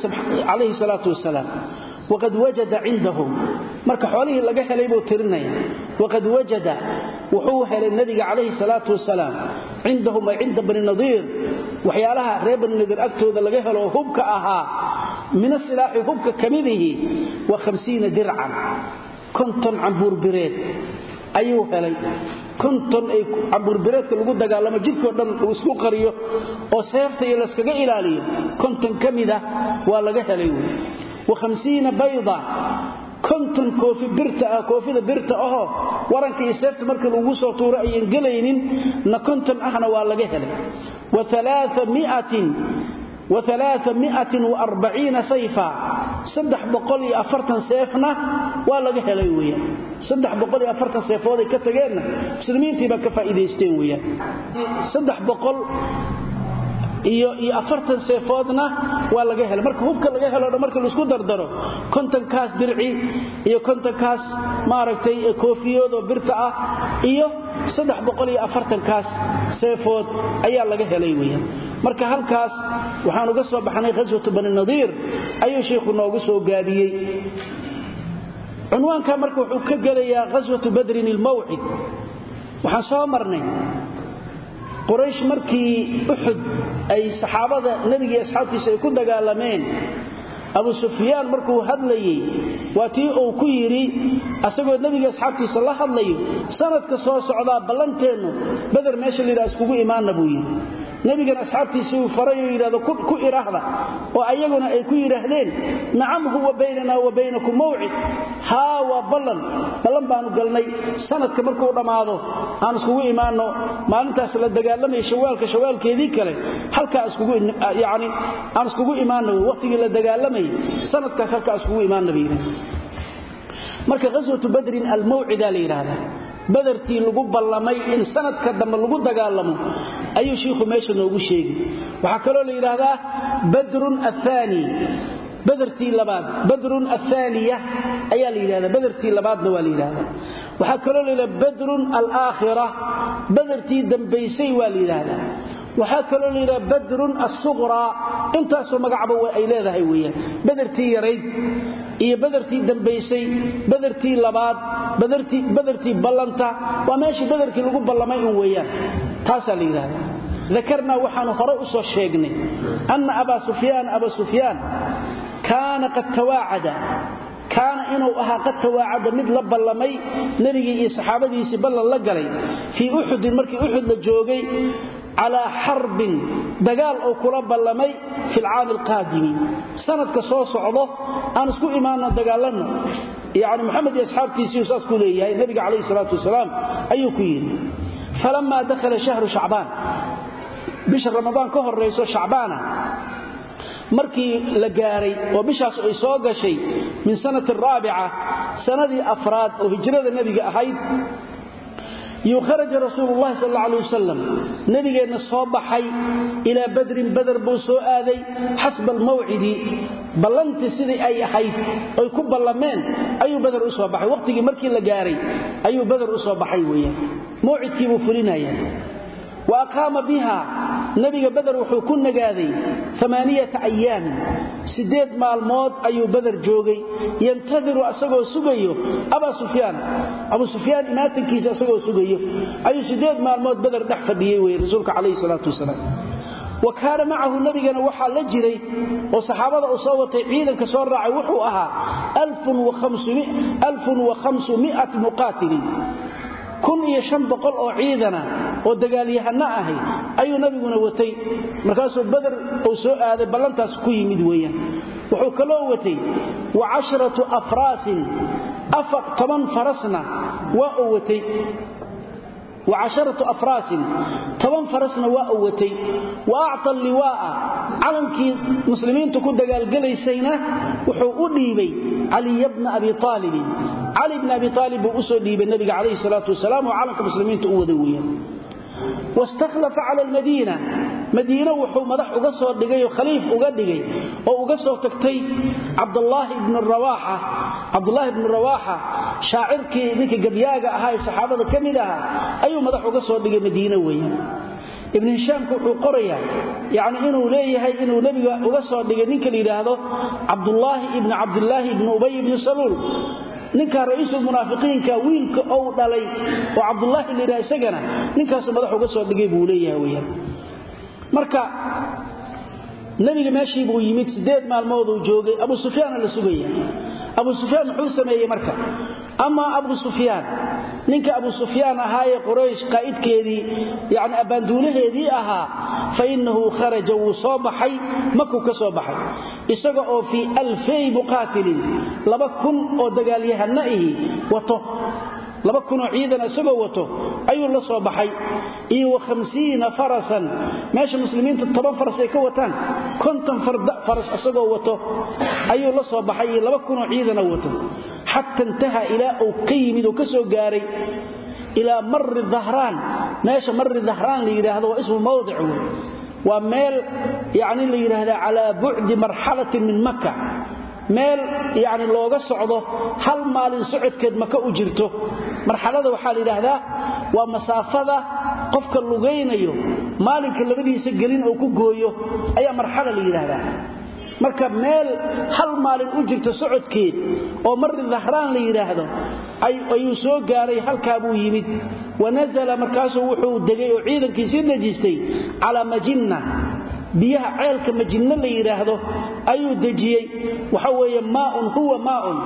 calayhi salaatu wasalaam waqad wajada cindahum. Marka xoolihii laga helay buu tirinaya. Waqad wajada. Wuxuu helay nabiga calayhi salaatu wasalaam cindahum ay cinda bani nadiir waxyaalaha reer bani nadiir agtooda laga helo hubka ahaa min asilaaxi hubka kamidihi wa hamsiina dircan. Konton cambuurbireed ayuu helay konton ay cambuurbireedka lagu dagaalamo jidkoo dhan isku qariyo oo seefta iyo layskaga ilaaliyo konton ka mida waa laga helay wy wa hamsiina bayda konton koofi birta ah koofida birta ahoo waranka iyo seefta markii lagu soo tuuro ayan gelaynin na konton ahna waa laga helay. Wa alaamiatin aaiina sayfa. Seefna waa laga helay weyaan seefooday ka tageenna muslimiintiibaa ka faa'iidaysteen weyaan iyo afartan seefoodna waa laga helay marka hubka laga helo dhan marka la isku dardaro kontonkaas dirci iyo kontonkaas maaragtay koofiyoodoo birta ah iyo kaas seefood ayaa laga helay weyaan marka halkaas waxaan uga soo baxnay khaswatu bani nadiir ayuu sheikhu noogu soo gaabiyey cunwaanka marka wuxuu ka gelayaa khaswatu badrin ilmawcid waxaan soo marnay quraysh markii uxud ay saxaabada nebiga iyo asxaabtiisa ay ku dagaalameen abu sufyaan markuu hadlayey waa tii uu ku yidhi asagoo nebiga asxaabtiisa la hadlayo sanadka soo socdaa ballanteennu beder meesha layidhaha iskugu imaanna buu yidhi nebigana asxaabtiisii uu faray oo yidhahdo ku iraahda oo ayaguna ay ku yidhaahdeen nacam huwa baynana wa baynakum mawcid. Haa waa ballan. Ballan baanu galnay. Sanadka markuu dhammaado aan iskugu imaanno maalintaas la dagaalamaya shawaalka shawaalkeedii kale. Halkaa yani aan iskugu imaanno waqtigii la dagaalamayay sanadkaas halkaa iskugu imaanna bay marka ghaswatu badrin almawcida la yidhaahdaa badartii lagu ballamay in sanadka dambe lagu dagaalamo ayuu shiikhu meesha noogu sheegi waxaa kaloo la yidhaahdaa badrun athani. Badartii labaad badrun athaaniya ayaa la yidhahdaa badartii labaadna waa la yidhahdaa waxaa kaloo la yidhahdaa badrun alaakhira. Badartii dambaysay waa la yidhaahdaa. Waxaa kaloo la yidhaha badrun assuqraa intaasoo magacba ay leedahay weeyaan. Badartii yarayd iyo badartii dambaysay badartii labaad badartii ballanta waa meeshii badarkii lagu ballamay un weeyaan. Taasaa la yidhahda dakarnaa waxaanu hore u soo sheegnay anna abaa sufyaan aba sufyaan kaana qad tawaacada. Kaana inuu ahaa qad tawaacada mid la ballamay nebigii iyo saxaabadiisii ballan la galay. Fii uxudin markii uxud la joogay calaa xarbin dagaal oo kula ballamay fi lcaami alqaadimi sanadka soo socdo aan isku imaanno dagaalanno yani maxamed iyo asxaabtiisiiu saas ku leeyahay nebiga calayhi salaatu wasalaam ayuu ku yidhi falammaa dakhala shahru shacbaan bisha ramadaan ka horrayso shacbaana markii la gaaray oo bishaas ay soo gashay min sanati araabica sanadii afraad ahayd yuu kharaja rasuulu llahi sal alla alay wasalam nebigeenna soo baxay ilaa badrin bader buu soo aaday xasba almawcidi ballantii sidii ay ahayd oy ku ballameen ayuu bader u soo baxay. Waqtigii markii la gaaray ayuu bader u soo baxay weeyaan. Mawcidkii buu fulinaya wa aqaama biha. Nebiga bader wuxuu ku nagaaday amaaniyata ayaamin siddeed maalmood ayuu bader joogay. Yantadiru asagoo sugayo abaa sufyaan. Abu sufyaan imaatankiisa asagoo sugayo. Ayuu siddeed maalmood bader dhex fadhiyey weye rasuulka calayhi salaatu wasalaam. Wa kaana macahu nebigana waxaa la jiray oo saxaabada uu soo watay ciidanka soo raacay wuxuu ahaa muqaatilin kun iyo shan boqol oo ciidana oo dagaalyahano ahay ayuu nabiguna watay. Markaasuu bader uu soo aaday ballantaas ku yimid weeyaan. Wuxuu kaloo watay wa casharatu afraasin toban farasna waa uu watay casharatu afraasin toban farasna waa uu watay wa acta liwaa'a calankii muslimiintu ku dagaalgelaysayna wuxuu u dhiibay caliya bna abi aalibin cali bn abi aalib buu u soo dhiibay nabiga calayhi salaatu wasalaam oo calanka muslimiinta u wada weeyaan wastakhlafa cala almadiina madiina wuxuu madax uga soo dhigay oo khaliif uga dhigay oo uga soo tagtay cabdulaahi ibnu rawaaxa cabdulaahi ibnu rawaaxa shaacirkii ninkii gabyaaga ahaa ee saxaabada ka mid ahaa ayuu madax uga soo dhigay madiine weeyaan ibn hishaamka wuxuu qorayaa yani inuu leeyahay inuu nebiga uga soo dhigay ninka la yidhaahdo cabdulaahi ibni cabdilaahi ubay ibni saluul ninkaa ra'iisulmunaafiqiinka wiilka ou dhalay oo cabdulaahi la yidhaha isagana ninkaasuu madax uga soo dhigay buu leeyahay weyaan marka nebiga meeshii buu yimid siddeed maalmooduu joogay abu sufyaana la sugaya abu sufyaan muxuu sameeyey marka. Amaa abu sufyaan ninka abu sufyaan ahaayee quraysh qaa'idkeedii yani abbaanduulaheedii ahaa fa innahu kharaja wuu soo baxay makuu ka soo baxay. Isaga oo fii alfay muqaatilin laba kun oo dagaalyahana ihi wato laba kunoo ciidan isagoo wato ayuu la soo baxay. Iyo wa hamsiina farasan. Meesha muslimiinta toban faras ay ka wataan konton faras isagoo wato ayuu la soo baxay iyo laba kunoo ciidana wato. Xata intaha ilaa uu ka yimid soo gaaray ilaa mari dahraan. Meesha mari dahraan la yidhaahdo waa ismu mawdic wey meel yani la yidhaahda calaa bucdi marxalatin min maka meel yani looga socdo hal maalin socodkeed maka u jirto. Marxalada waxaa la yidhaahdaa waa masaafada qofka lugaynayo maalinka labadiisa gelin oo ku gooyo ayaa marxala la yidhaahdaa. Marka meel hal maalin u jirto socodkeed oo mari dahraan la yidhaahdo ayuu soo gaaray halkaa buu yimid. Wanazala markaasuu wuxuu degay oo ciidankiisii dejistay calaa majinna biyaha ceelka majinno la yidhaahdo ayuu dejiyey. Waxa weeye maaun huwa maaun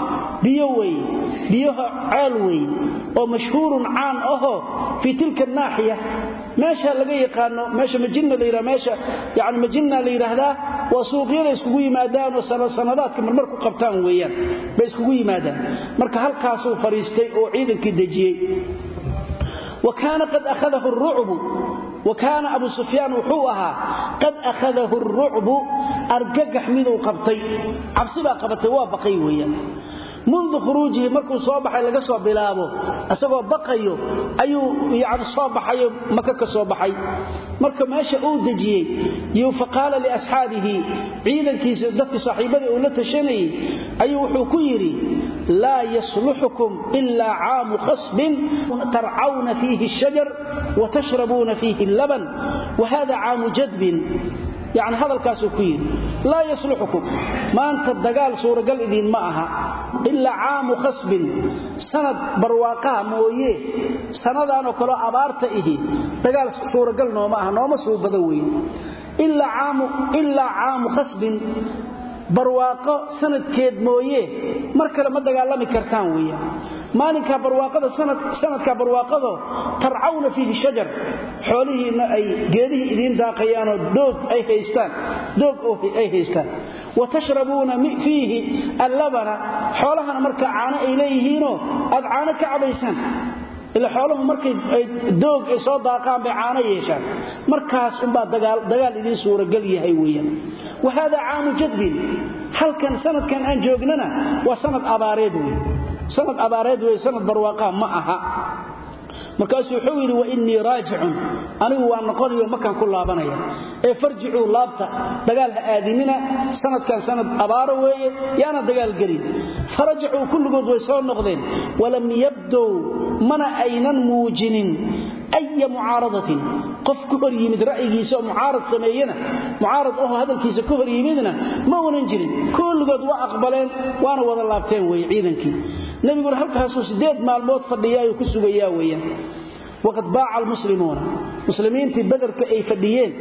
biyo weeye biyaha ceel weeye oo mashhuurun caan ahoo fii tilka naaxiya. Meesha laga yaqaano meesha majinna la meesha yani majinna la yidhaahdaa waa suuqyada iskugu yimaadaan oo sanadaadka marmar ku qabtaan weeyaan bay iskugu yimaadaan. Marka halkaasuu fadhiistay oo ciidankii dejiyey. Wa kaana qad akhadahu rucbu wa kaana abu sufyaan wuxuu ahaa qad akhadahu rucbu argagax miduu qabtay. Cabsi baa qabatay waa baqay weeyaan mundu khuruujihi markuu soo baxay laga soo bilaabo isagoo baqayo ayuu yani soo baxayo maka ka soo baxay marka meesha uu dejiyey faqaala liasxaabihi ciidankiisa dadkii saaxiibadii uu la tashanayey ayuu wuxuu ku yidhi laa yasluxukum ilaa caamu khasbin tarcawna fiihi shajar wa tashrabuuna fiihi laban wa hada caamu jadbin yani hadalkaasuu ku yidhi laa yasluxukum maanta dagaal suuragal idiin ma aha ilaa caamu khasbin sanad barwaaqaha mooye sanadaanoo kaleo abaarta ihi dagaal suuragal nooma aha nooma suubada weeye ilaa caamu khasbin barwaaqo sanadkeed mooye. Mar kale ma dagaalami kartaan weeyaan maalinkaa barwaaqada sanadkaa barwaaqado tarcawna fiihi shajar. Xoolihiinna ay geedihii idiin daaqayaanoo doog ay haystaan. Doog oo ay haystaan. Wa tashrabuuna fiihi allabana. Xoolahana marka caano ay leeyihiinoo aad caano ka cabaysaan ila xooluhu markay doog ay soo daaqaan bay caano yeeshaan. Markaas unbaa dagaal idiin suuragal yahay weeyaan. Wa caamu jadbin halkan sanadkan aan joognana waa sanad abaareed wey sanad abaareed wey sanad barwaaqaa ma aha markaasuu wuxuu yidhi wainii raajicun. Anigu waa noqonayo makaan ku laabanaya ee farjicuu laabta dagaal ha aadinina sanadkan sanad abaaro weeye yaana dagaal gelin. Farajacuu kulligood way soo noqdeen. Walam yabdow mana aynan muujinin aya mucaaradatin. Qof ku hor yimid ra'yigiisa oo mucaarad sameeyena mucaarad aho hadalkiisa ku hor yimidna ma unan jirin. Kulligood waa aqbaleen waana wada laabteen weye ciidankii nabiguna halkaasuu sideed maalmood fadhiyaayuu ku sugayaa weeyaan. Waqad baaca almuslimuuna muslimiintii baderka ay fadhiyeen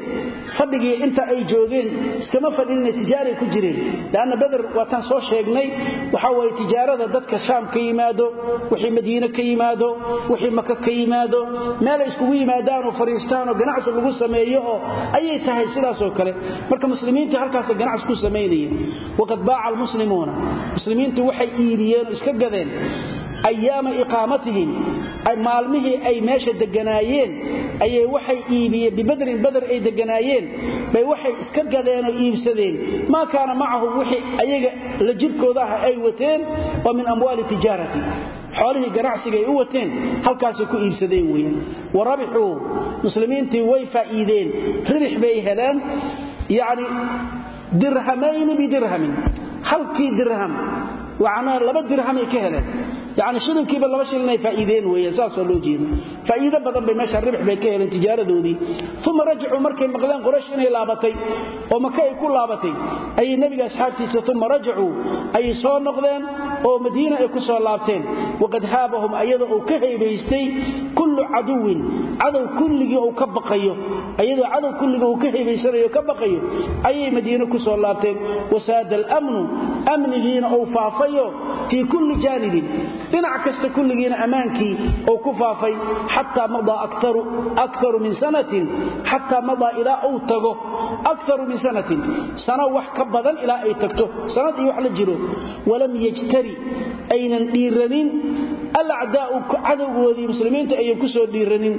fadhigii inta ay joogeen iskama fadhinina tijaaray ku jireen. Leanna beder waataan soo sheegnay waxaa waye tijaarada dadka shaam ka yimaado wixii madiine ka yimaado wixii maka ka yimaado meelay iskugu yimaadaanoo fadhiistaanoo ganacsi lagu sameeyo oo ayay tahay sidaasoo kale. Marka muslimiintii halkaasa ganacsi ku samaynayeen. Waqad baaca almuslimuuna. Muslimiintu waxay iibiyeen oo iska gadeen. Ayaama iqaamatihim maalmihii ay meesha deganaayeen ayay waxay iibiyeen bibadrin bader ay deganaayeen bay waxay iska gadeenoo iibsadeen. Maa kaana macahum wixii ayaga la jirkooda ah ay wateen oo min amwaali tijaarati. Xoolihii ganacsiga ay u wateen halkaasay ku iibsadeen weeyaan wa rabixuu muslimiintii way faa'iideen. Ribix bay heleen yacni dirhamayni bidirhamin halkii dirham wacnaa laba dirhamay ka heleen yani shilinkiiba laba shilinay faa'iideen weeye saasoo loo jeeda faa'iido badan bay meesha ribx bay ka heleen tijaaradoodii. Uma rajacuu markay maqleen quraysh inay laabatay oo maka ay ku laabatay ayay nebiga asxaabtiisa uma rajacuu ayay soo noqdeen oo madiina ay ku soo laabteen. Waqad haabahum ayadoo uu ka haybaystay kullu caduwin cadow kulligii uu ka baqayo ayadoo cadow kulligii uu ka haybaysanayo ka baqayo ayay madiine ku soo laabteen. Wasaada alamnu amnigiina uu faafayo fii kulli jaanibin dhinac kasta kulligiina ammaankii uu ku faafay xataa madaa akaru min sanatin xataa madaa ilaa uu tago akaru min sanatin. Sano wax ka badan ilaa ay tagto sanad iyo wax la jiro. Walam yajtari aynan dhiiranin alacdaa'u cadowgoodii muslimiinta ayan ku soo dhiiranin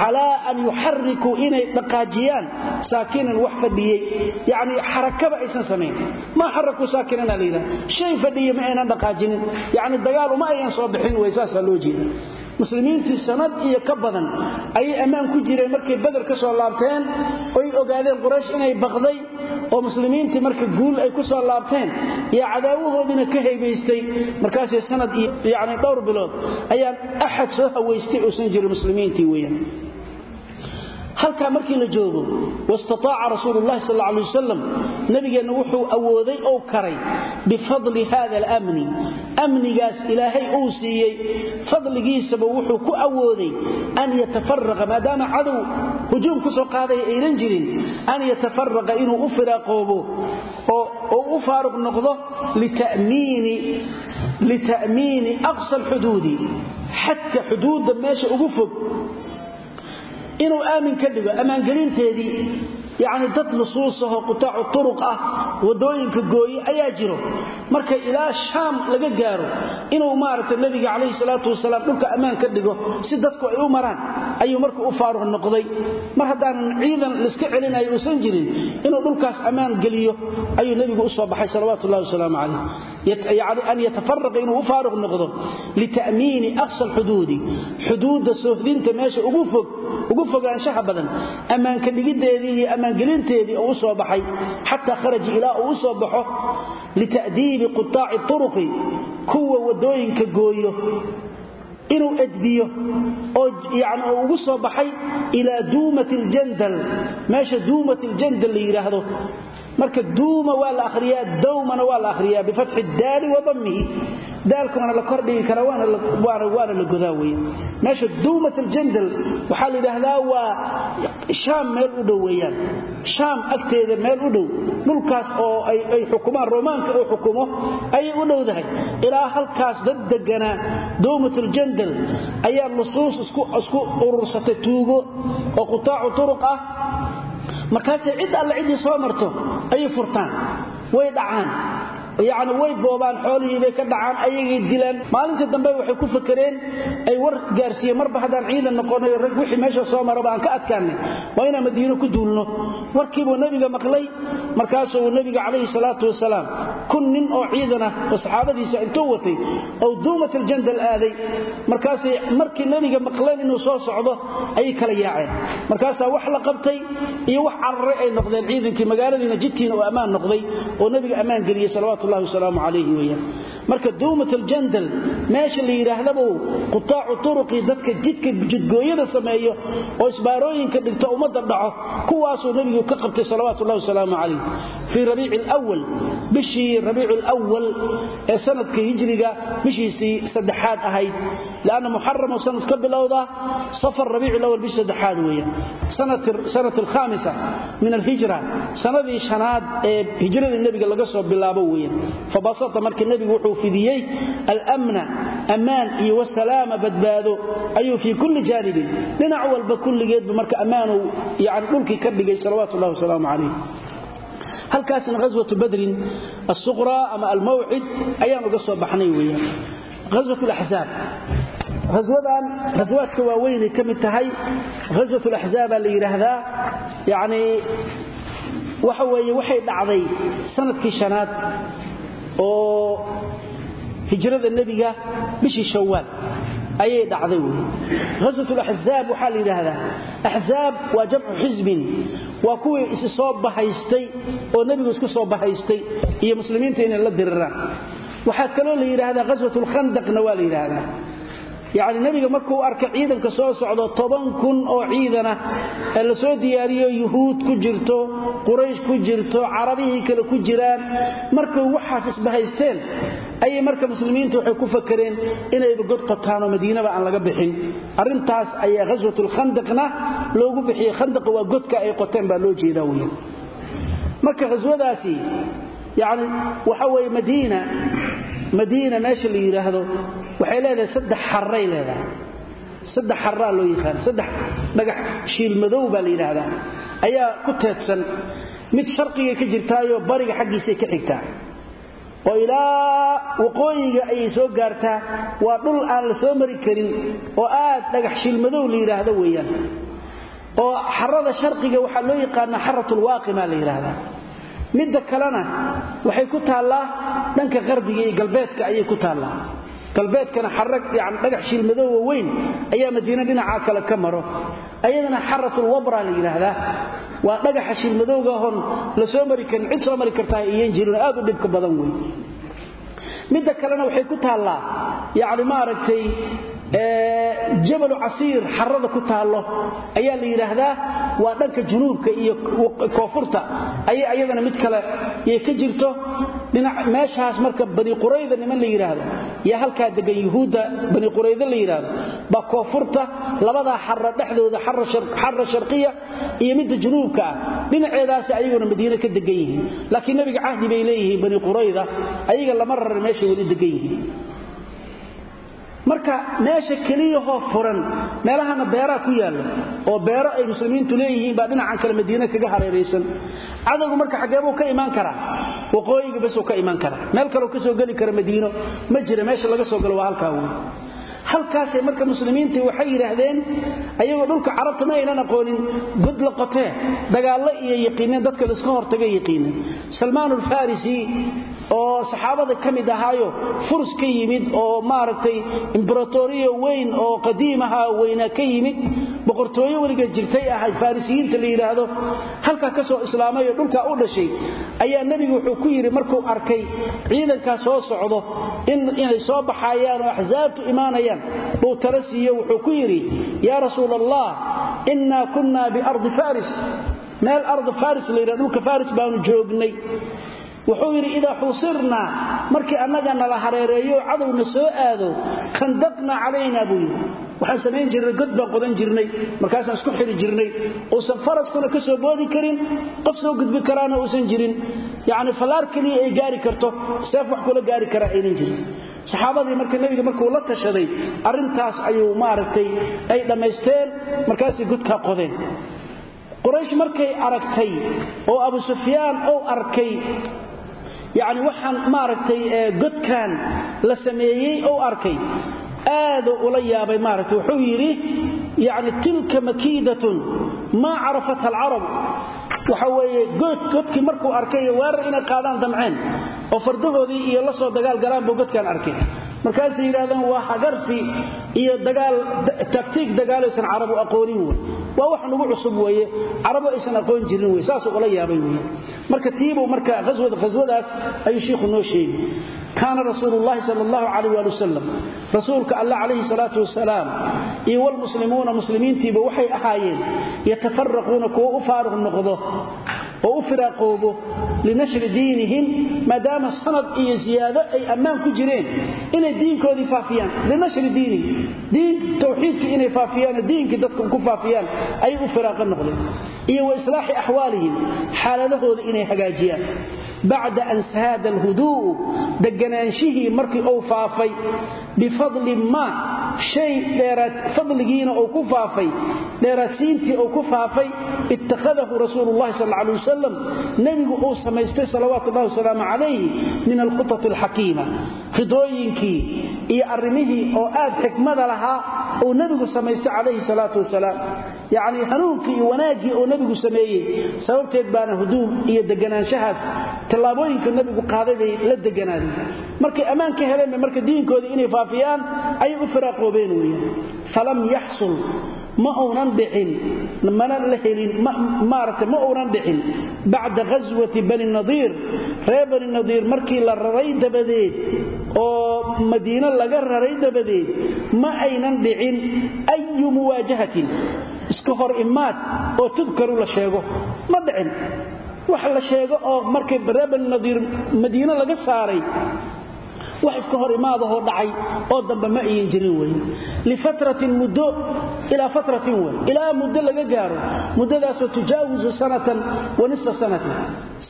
calaa an yuxarikuu inay dhaqaajiyaan saakinan wax fadhiyey. Yani xarakaba aysan samayn. Maa xarakuu saakinana layidhaha shay fadhiya ma aynan dhaqaajinin yani dagaal uma ayan soo bixin way saasaa loo jeeda. Muslimiintii sanad iyo ka badan ayay ammaan ku jireen markay beder ka soo laabteen. Oy ogaadeen quraysh inay baqday oo muslimiintii marka guul ay ku soo laabteen. Yaa cadaawahoodiina ka haybaystay. Markaasay sanad iyo yani dhowr bilood ayaan axad soo hawaystay halkaa markii la joogo wastataaca rasuulu llahi sal alay wasalam nabigeenna wuxuu awooday ou karay bifadli hada alamni. Amnigaas ilaahay uu siiyey fadligiisaba wuxuu ku awooday an yatafaraqa maadaama cadow hujuum ku soo qaadaya aynan jirin an yatafaraqa inuu u firaaqoobo oo u faaruq noqdo lita'miini aqsa alxuduudi xadka xuduudda meesha ugu fog inuu aamin ka dhigo ammaangelinteedii yacni dad lusuusahoo qutaacu turuq ah waddooyinka gooye ayaa jiro. Marka ilaa shaam laga gaaro inuu maaragtay nebiga calayhi salaatu wasalaam dhulka ammaan ka dhigo si dadku ay u maraan ayuu marka u faaruq noqday. Mar haddaanan ciidan laiska celinayo uusan jirin inuu dhulkaas ammaan geliyo ayuu nebigu u soo baxay salawaatu ullahi wasalaamu calayh. Yacni an yatafaraqa inuu u faaruq noqdo lita'miini aqsa alxuduudi. Xuduudda soohdinta meesha ugu fog ugu fogaanshaha badan. Ammaanka dhigiddeedii iyo ammaangelinteedii uu soo baxay xataa kharaja ilaa uu u soo baxo lita'diibi qutaaci turuqi kuwa waddooyinka gooyo inuu edbiyo oo yani uu ugu soo baxay ilaa duumat aljandal meesha la yidhaahdo marka duuma waa la ahriyaa dawmana waa la ahriyaa bifatxi daali wa dammihi daalkuna la kordhigi kara waana la godaa wey meesha duumat aljandal waxaa la yidhaahdaa waa shaam meel u dhow weeyaan. Shaam agteeda meel u dhow dhulkaas oo ay xukumaan romaanka uu xukumo ayay u dhowdahay ilaa halkaas dad deganaa duumat aljandal ayaa nusuus isku urursatay tuugo oo qutaacu turuq ah. Markaasay cid alle ciddii soo marto ayay furtaan way dhacaan yacni way boobaan xoolihii bay ka dhacaan ayagay dilaan maalintii dambe waxay ku fakareen ay war gaarsiiyeen marba haddaan ciidan noqonayo rag wixii meesha soo maraba aan ka adkaanay. Waa inaan madiino ku duulno. Warkiibuu nebiga maqlay markaasuu nebiga calayhi salaatu wasalaam kun nin oo ciidan ah oo saxaabadiisa intuu watay oo duumat aljandal aaday markaasay markii nebiga maqleen inuu soo socdo ayay kala yaaceen. Markaasaa wax la qabtay iyo wax cararay ay noqdeen ciidankii magaaladiina jidkiina uu ammaan noqday oo nebiga ammaan geliyey salawatu wasalaamu calayhi weyaan marka duumat aljandal meesha la yidhaahdaba qutaacu turuqii dadka jidka jidgooyada sameeyo oo isbaarooyinka dhigto ummadda dhaco kuwaasuu nebigu ka qabtay salawaatu ullahi wasalaamu calayh fii rabiici alwal bishii rabiicu alwal ee sanadka hijriga bishiisii saddexaad ahayd. Lanna muxaram uu sanad ka bilowdaa safar rabiicu lawal bishii saddexaad weeyaan. Sanat alkhamisa min alhijra sanadii shanaad ee hijrada nebiga laga soo bilaabo weeyaan. Fabasata marka nebigu wuxuu fidiyey almna ammaan iyo wasalaama badbaado ayuu fii kulli jaanibin dhinac walba kulligeedba marka ammaanuu yani dhulkii ka dhigay salawaatu ullahi wasalaamu calayh halkaasna ghaswatu badrin asuqraa ama almawcid ayaan uga soo baxnay weeyaan ghaswat laxzaab haswadan haswaadka waaweynay ka mid tahay ghaswat laxzaabaa la yidhaahdaa yacni waxa weeye waxay dhacday sannadkii shanaad oo hijrada nebiga bishii shawaal ayay dhacday wey ghaswat laxzaab waxaa la yidhaahdaa axzaab waa jamcu xisbin waa kuwii isi soo bahaystay oo nebigu isku soo bahaystay iyo muslimiinta inay la diriraan waxaa kaloo la yidhaahdaa ghaswat lkhandaqna waa la yidhaahdaa yacni nebiga markuu arka ciidanka soo socdo toban kun oo ciidana la soo diyaariyo yuhuud ku jirto quraysh ku jirto carabihii kale ku jiraan markay waxaas isbahaysteen ayay marka muslimiinta waxay ku fakareen inayba god qotaan oo madiinaba aan laga bixin. Arrintaas ayaa ghaswatulkhandaqna loogu bixiyey. Khandaqa waa godka ay qoteen baa loo jeedaa wey marka ghaswadaasi yacni waxa weeye madiina madiina meesha la yidhaahdo waxay leedahay saddex xaray leedahay. Saddex xaraa loo yaqaan. Saddex dhagax shiilmadow baa la yidhaahdaa. Ayaa ku teedsan mid sharqigay ka jirtaayoo bariga xaggiisay ka xigtaa. Oo ilaa waqooyiga ayay soo gaartaa. Waa dhul aan la soo mari karin oo aad dhagax shiilmadow la yidhaahdo weeyaan. Oo xarada sharqiga waxaa loo yaqaanaa xaratulwaaqima la yidhaahdaa. Midda kalena waxay ku taallaa dhanka qarbiga iyo galbeedka ayay ku taallaa galbeedkana dhagax shiilmadoowa weyn ayaa madiine dhinaca kale ka maro. Ayadana xaratulwabra la yidhaahdaa. Waa dhagaxa shiilmadowga hon la soo mari karin cid soo mari kartaa iyan jirin aad u dhibka badan wey midda kalena waxay ku taallaa yani maaragtay jabalu casiir xarada ku taallo ayaa la yidhaahdaa waa dhanka junuubka iyo koonfurta. Ayay ayadana mid kale yay ka jirto. Meeshaas marka bani qurayda niman la yidhaahdo yaa halkaa degan yuhuudda bani qurayda la yidhaahdo baa koonfurta labadaa xara dhexdooda xara sharqiya iyo midda junuubka ah. Dhinaceedaasi ayaguna madiine ka degan yihiin laakiin nebiga cahdi bay leeyihiin bani qurayda ayaga lama raran meeshay weli degan yihiin marka meesha keliyahoo furan meelahana beeraa ku yaalla oo beero ay muslimiintu leeyihiin baa dhinacan kale madiine kaga hareeraysan. Cadowgu marka xaggeebuu ka imaan karaa? Waqooyiga basuu ka imaan karaa. Meel kaleo ka soo geli kara madiino. Ma jira meesha laga soo galo waa halkaa wey halkaasay marka muslimiintii waxay yidhaahdeen ayagoo dhulka carabta ma aynan aqoonin god la qotee dagaallo iyo yaqiineen dadka laiska hortaga yaqiineen. Salmaan ulfarisi oo saxaabada ka mid ahaayo furs ka yimid oo maaragtay imberatoriyo weyn oo qadiimaha weynaa ka yimid boqortooyo weliga jirtay ahayd farisiyiinta la yidhaahdo halkaa ka soo islaamay oo dhulkaa u dhashay ayaa nebigu wuxuu ku yidhi markuu arkay ciidankaa soo socdo inay soo baxayaan oo axsaabtu imaanayaan buu tala siiyo wuxuu ku yidhi yaa rasuul allah innaa kunnaa biardi faris meel ardi faris la yidhah dhulka faris baanu joognay. Wuxuu yidhi idaa xusirnaa markii annaga nala hareereeyo cadowna soo aado khandaqnaa calaynaa buu yidhi waxaan samayn jirnay god baan qodan jirnay markaasaan isku xidhi jirnay uusan faraskuna ka soo boodi karin qof soo gudbi karaana uusan jirin. Yacni fallaar keliya ay gaari karto seef wax kula gaari karaa aynan jirin. Saxaabadii marka nebiga markuu la tashaday arrintaas ayuu maaragtay ay dhammaysteen markaasay godkaa qodeen. Quraysh markay aragtay oo abu sufyaan ou arkay yacni waxaan maaragtay godkan la sameeyey ou arkay aaduu ula yaabay maaragtay wuxuu yidhi yacni tilka makiidatun maa carafatha alcarab. Waxa weeye godkii markuu arkay weerar inay qaadaan damceen oo fardahoodii iyo la soo dagaal galaan buu godkan arkay. Markaasay yidhahdeen waa hagarsi iyo dagaal taktiig dagaalaysan carabu aqoonin wey waa wax nagu cusub weeye carabo aysan aqoon jirin wey saasuu ula yaabay weye marka tiibuu marka khaswadaas ayuu shiikhu noo sheegi kaana rasuulu llahi sal allahu calayh waali wasalam rasuulka alla calayhi salaatu walmuslimuuna muslimiintiiba waxay ahaayeen yatafaraquuna kuwo u faaruq noqdo oo u firaaqoobo linashri diinihim maadaama sanad iyo ziyaado ay ammaan ku jireen inay diinkoodii faafiyaan. Linashri diinihim diin tawxiidkii inay faafiyaanoo diinkii dadka ku faafiyaan ayay u firaaqa noqdeen. Iyo wa islaaxi axwaalihim xaaladahooda inay hagaajiyaan. Bacda an sahaada alhuduu'u deganaanshihii markii uu faafay bifadli maa shay dheeraad fadligiina uu ku faafay dheeraadsiintii uu ku faafay ittakhadahu rasuulu llahi sal alay wasalam nebigu uu samaystay salawaatu ullahi wasalaamu calayhi min alkhutati alxakiima khidooyinkii iyo arrimihii oo aad xikmada lahaa uu nebigu samaystay calayhi salaatu wasalaam yacnii hanuunkii iyo wanaaggii uu nebigu sameeyey. Sababteed baana huduum iyo deganaanshahaas tallaabooyinka nebigu qaaday bay la deganaadeen markay ammaan ka heleen marka diinkoodii inay faafiyaan ayay u firaaqoobeen weeyaan. Falam yaxsul ma uunan dhicin. Mana la helin maaragtay ma uunan dhicin. Bacda ghaswati bani nadiir reer bani nadiir markii la raray dabadeed oo madiino laga raray dabadeed ma aynan dhicin. Ayu muwaajahatin iska hor imaad oo tudkaru la sheego. Ma dhicin. Wax la sheego oo markay bani nadiir madiino laga saaray wax iska hor imaadahoo dhacay oo dambe ma ayan jirin wey lifatratin muddo ilaa fatratin wey ilaa muddo laga gaaro. Muddadaasoo tujaawisu sanatan wa nisfa sanatin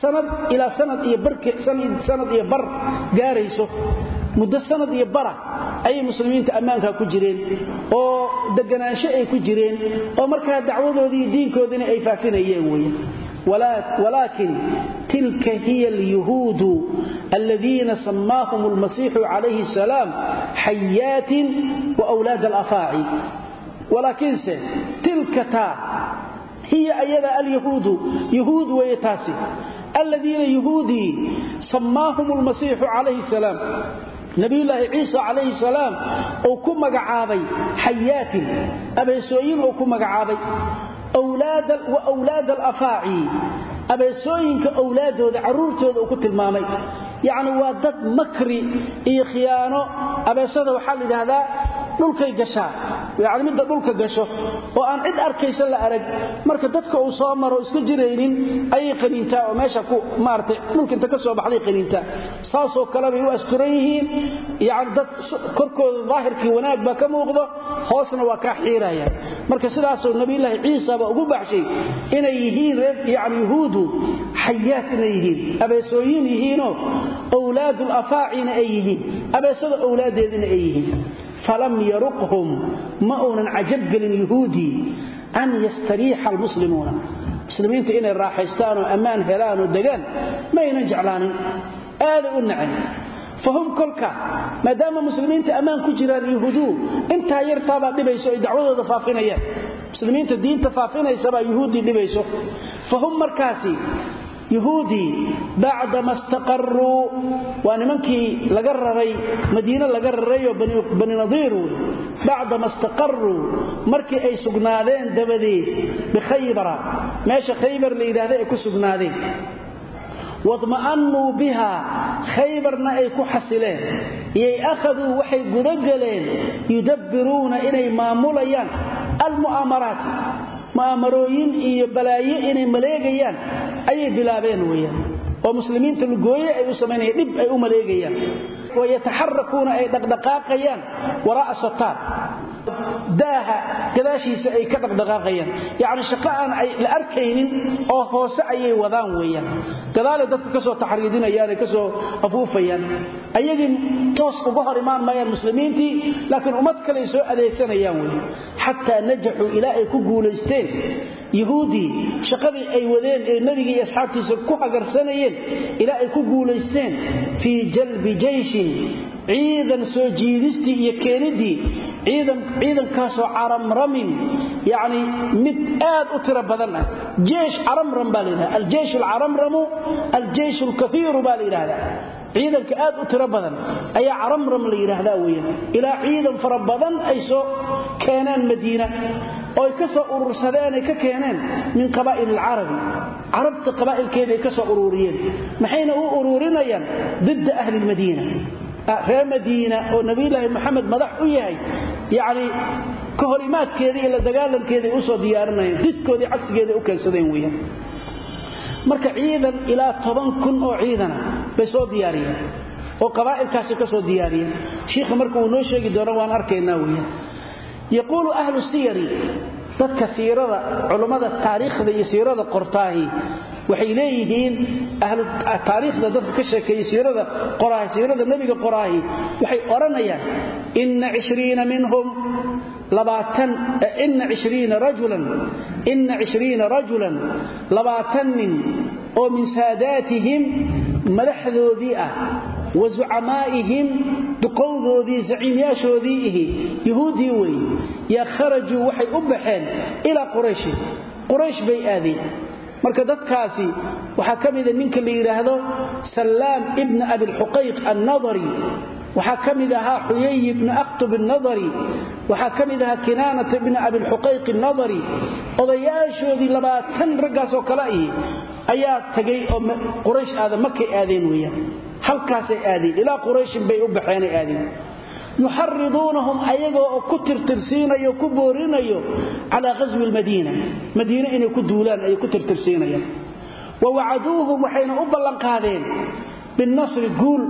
sanad ilaa sanad iyo barsanad iyo bar gaarayso muddo sanad iyo bara ayay muslimiinta ammaankaa ku jireen oo deganaansho ay ku jireen oo markaa dacwadoodii diinkoodiina ay faafinayeen wey ولكن تلك هي اليهود الذين سماهم المسيح عليه السلام حيات وأولاد الأفاعي ولكن تلك تا هي أيضا اليهود يهود ويتاسي الذين يهودي سماهم المسيح عليه السلام nabilaahi ciisa calayhi salaam uu ku magacaabay xayaatin abeesooyin uu ku magacaabay. Wa wlaad alafaaci abeesooyinka owlaadooda carruurtooda uu ku tilmaamay. Yacni waa dad makri iyo khiyaano. Abeesada waxaa la yidhaahdaa dhulkay gashaa yani midda dhulka gasho oo aan cid arkaysan la arag marka dadka uu soo maro iska jiraynin ayay qaniintaa oo meesha ku maartay dhulka inta ka baxday qaniintaa. Saasoo kale bay u asturan yihiin dad korkooda daahirkii wanaag baa ka muuqdo hoosna waa kaa xiirayaan marka sidaasoo nabiyulaahi ciisa baa ugu baxshay inay yihiin reer yani yuhuudu xayaat yihiin abeesooyin yihiinoo awlaadul afaacina ay yihiin abeesada awlaadeedina ay yihiin falam yaruqhum ma uunan cajabgelin yuhuudii an yastariixa almuslimuuna. Muslimiinta inay raaxaystaan oo ammaan helaan oo degaan ma aynan jeclaanin aaday u nacen fahum kolka maadaama muslimiinta ammaan ku jiraan yuhuuduu intaa yartaabaa dhibayso ay dacwadooda faafinayaan. Muslimiinta diinta faafinaysabaa yuhuuddii yuhuudii bacdama istaqaruu waa nimankii laga raray madiine laga rarayoo bani nadiir wey bacdama istaqaruu markii ay sugnaadeen dabadeed bikhaybara meesha khaybar la yidhaahda ay ku sugnaadeen. Wadma'annuu biha khaybarna ay ku xasileen. Iyay akhaduu waxay gudageleen yudabbiruuna inay maamulayaan almu'aamaraati mu'aamarooyin iyo balaayo inay maleegayaan ayay bilaabeen weeyaan. Oo muslimiinta lugooye ay u samaynayaan dhib ay u maleegayaan. Wayataxarakuuna ay dhaqdhaqaaqayaan waraa'a sataar daaha gadaashiisa ay ka dhaqdhaqaaqayaan. Yacni shaqo aan la arkaynin oo hoose ayay wadaan weeyaan. Gadaalay dadka ka soo taxriidinayaan ka soo afuufayaan. Ayagii toos uga hor imaan maayaan muslimiintii laakiin ummad kale soo adeegsanayaan weeyaan xataa najaxuu ilaa ay ku guulaysteen. Yuhuudii shaqadii ay wadeen ee nebiga iyo asxaabtiisa ku hagarsanayeen ilaa ku guulaysteen. Fii jalbi jeyshin ciidan soo jiidistii iyo keenidii ciidankaasoo caramramin yani mid aad u tiro badan ah. Jeesh caramram baa layidhahda aljeysh alcaramramu aljeysh alkaiiru baa la yidhahda ciidanka aad u tiro badan ayaa caramram la yidhaahdaa weyan ilaa ciidan fara badan ay soo keeneen madiina oo ay ka soo urursadeen ay ka keeneen min qabaa'il alcarabi carabta qabaa'ilkeeda ay ka soo ururiyeen maxayna u ururinayaan didda ahli lmadiina reer madiina oo nabiyulaahi maxamed madax u yahay yacni ka horimaadkeeda iyo la dagaalankeeday u soo diyaarinayeen didkoodii cagsigeeday u keensadeen weeyaan. Marka ciidan ilaa toban kun oo ciidana bay soo diyaariyeen oo qabaa'ilkaasi ka soo diyaariyeen. Shiikha marka uu noo sheegi doono waan arkaynaa weeyaan. Yaquulu ahlu siyari dadka siirada culummada taariikhda iyo siirada qortaahi waxay leeyihiin taariikhda dadka ka sheekeeyey siirada qoraahi siirada nebiga qoraahi waxay odhanayaan inna cishriina minhum cishriina rajulan labaatan nin oo min saadaatihim madaxdoodii ah wa zucamaa'ihim duqowdoodii zaciimyaashoodii ihi yuhuuddii weeye yaa kharajuu waxay u baxeen ilaa qurayshin quraysh bay aadeen marka dadkaasi waxaa ka mida ninka la yidhaahdo sallaam ibna abilxuqayq annadari. Waxaa ka mid ahaa xuyay ibna akhtub annadari. Waxaa ka mid ahaa kinaanata ibna abilxuqayq annadari. Odayaashoodii labaatan raggaasoo kale ihi ayaa tagay oo quraysh aada makay aadeen weeyaan. Halkaasay aadeen. Ilaa qurayshin bay u baxeenay aadeen yuxariduunahum ayagoo oo ku tirtirsiinayo ku boorinayo calaa qaswi lmadiina madiine inay ku duulaan ayay ku tirtirsiinayaan. Wa wacaduuhum waxayna u ballanqaadeen binasri guul.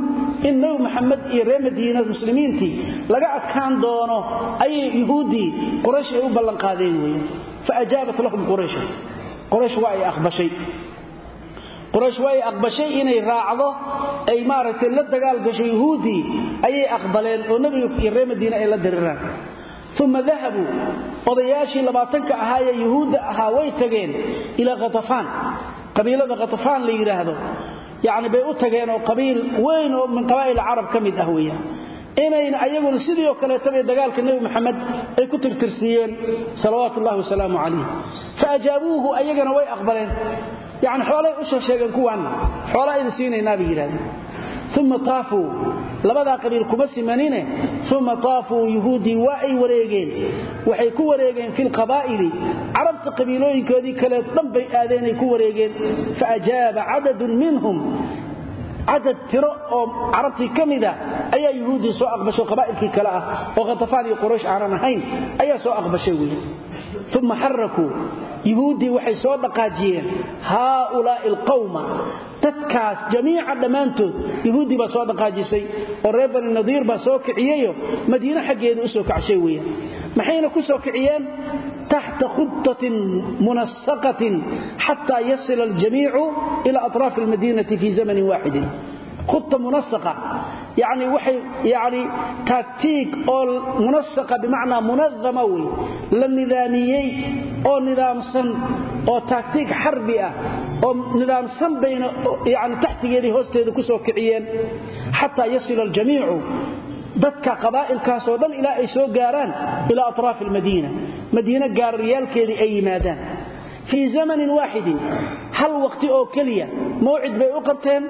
In nebi maxamed iyo reer madiina muslimiintii laga adkaan doono ayay yuhuuddii quraysh ay u ballanqaadeen weeyaan. Fa ajaabat lahum waa ay aqbashay quraysh waa ay aqbashay inay raacdo ay maaragtay la dagaal gasho yuhuuddii ayay aqbaleen oo nebiga iyo reer madiine ay la diriraan uma dahabuu odayaashii labaatanka ahaayee yuhuudda ahaa way tageen ilaa khatafaan qabiilada khatafaan la yidhaahdo yacni bay u tageen oo qabiil weyn oo min qabaa'il carab ka mid ah weeyaan inayna ayaguna sidii oo kaleetabay dagaalka nebi maxamed ay ku tirtirsiiyeen salawaatu ullahi wasalaamu calayh fa ajaabuuhu ayagana way aqbaleen yani xoolay u soo sheegeen kuwaanna xoola ayna siinaynaa bay yidhahdeen. Uma taafuu labadaa qabiil kuma simanine. Uma taafuu yuhuuddii waa ay wareegeen. Waxay ku wareegeen fi lqabaa'ili carabta qabiilooyinkoodii kaleed dhan bay aadeenay ku wareegeen. Faajaaba cadadun minhum. Cadad tiro oo carabtii ka mida ayaa yuhuuddii soo aqbasho qabaa'ilkii kale ah. Oo khatafaan iyo quraysh aanan ahayn ayaa soo aqbashay uma xarakuu yuhuuddii waxay soo dhaqaajiyeen haaulaa'i alqawma dadkaas jamiica dhammaantood yuhuuddii baa soo dhaqaajisay oo reer bani nadiir baa soo kiciyeyo madiine xaggeeda u soo kacshay weeyaan. Maxayna ku soo kiciyeen? Taxta khutatin munasaqatin xataa yasila aljamiicu ila atraafi khuta munasaqa yani waxay yani taagtiig oo munasaqa bimacnaa munadama wey la nidaamiyey oo nidaamsan oo taagtiig xarbi ah oo nidaamsan bayna yani taxtigeedii hoosteeda ku soo kiciyeen. Xataa yasila aljamiicu dadka qabaa'ilkaasoo dhan ilaa ay soo gaaraan ilaa atraafi almadiina madiina gaararyaalkeedii ay yimaadaan fii zamanin waaxidin hal waqti oo keliya mawcid bay u qabteen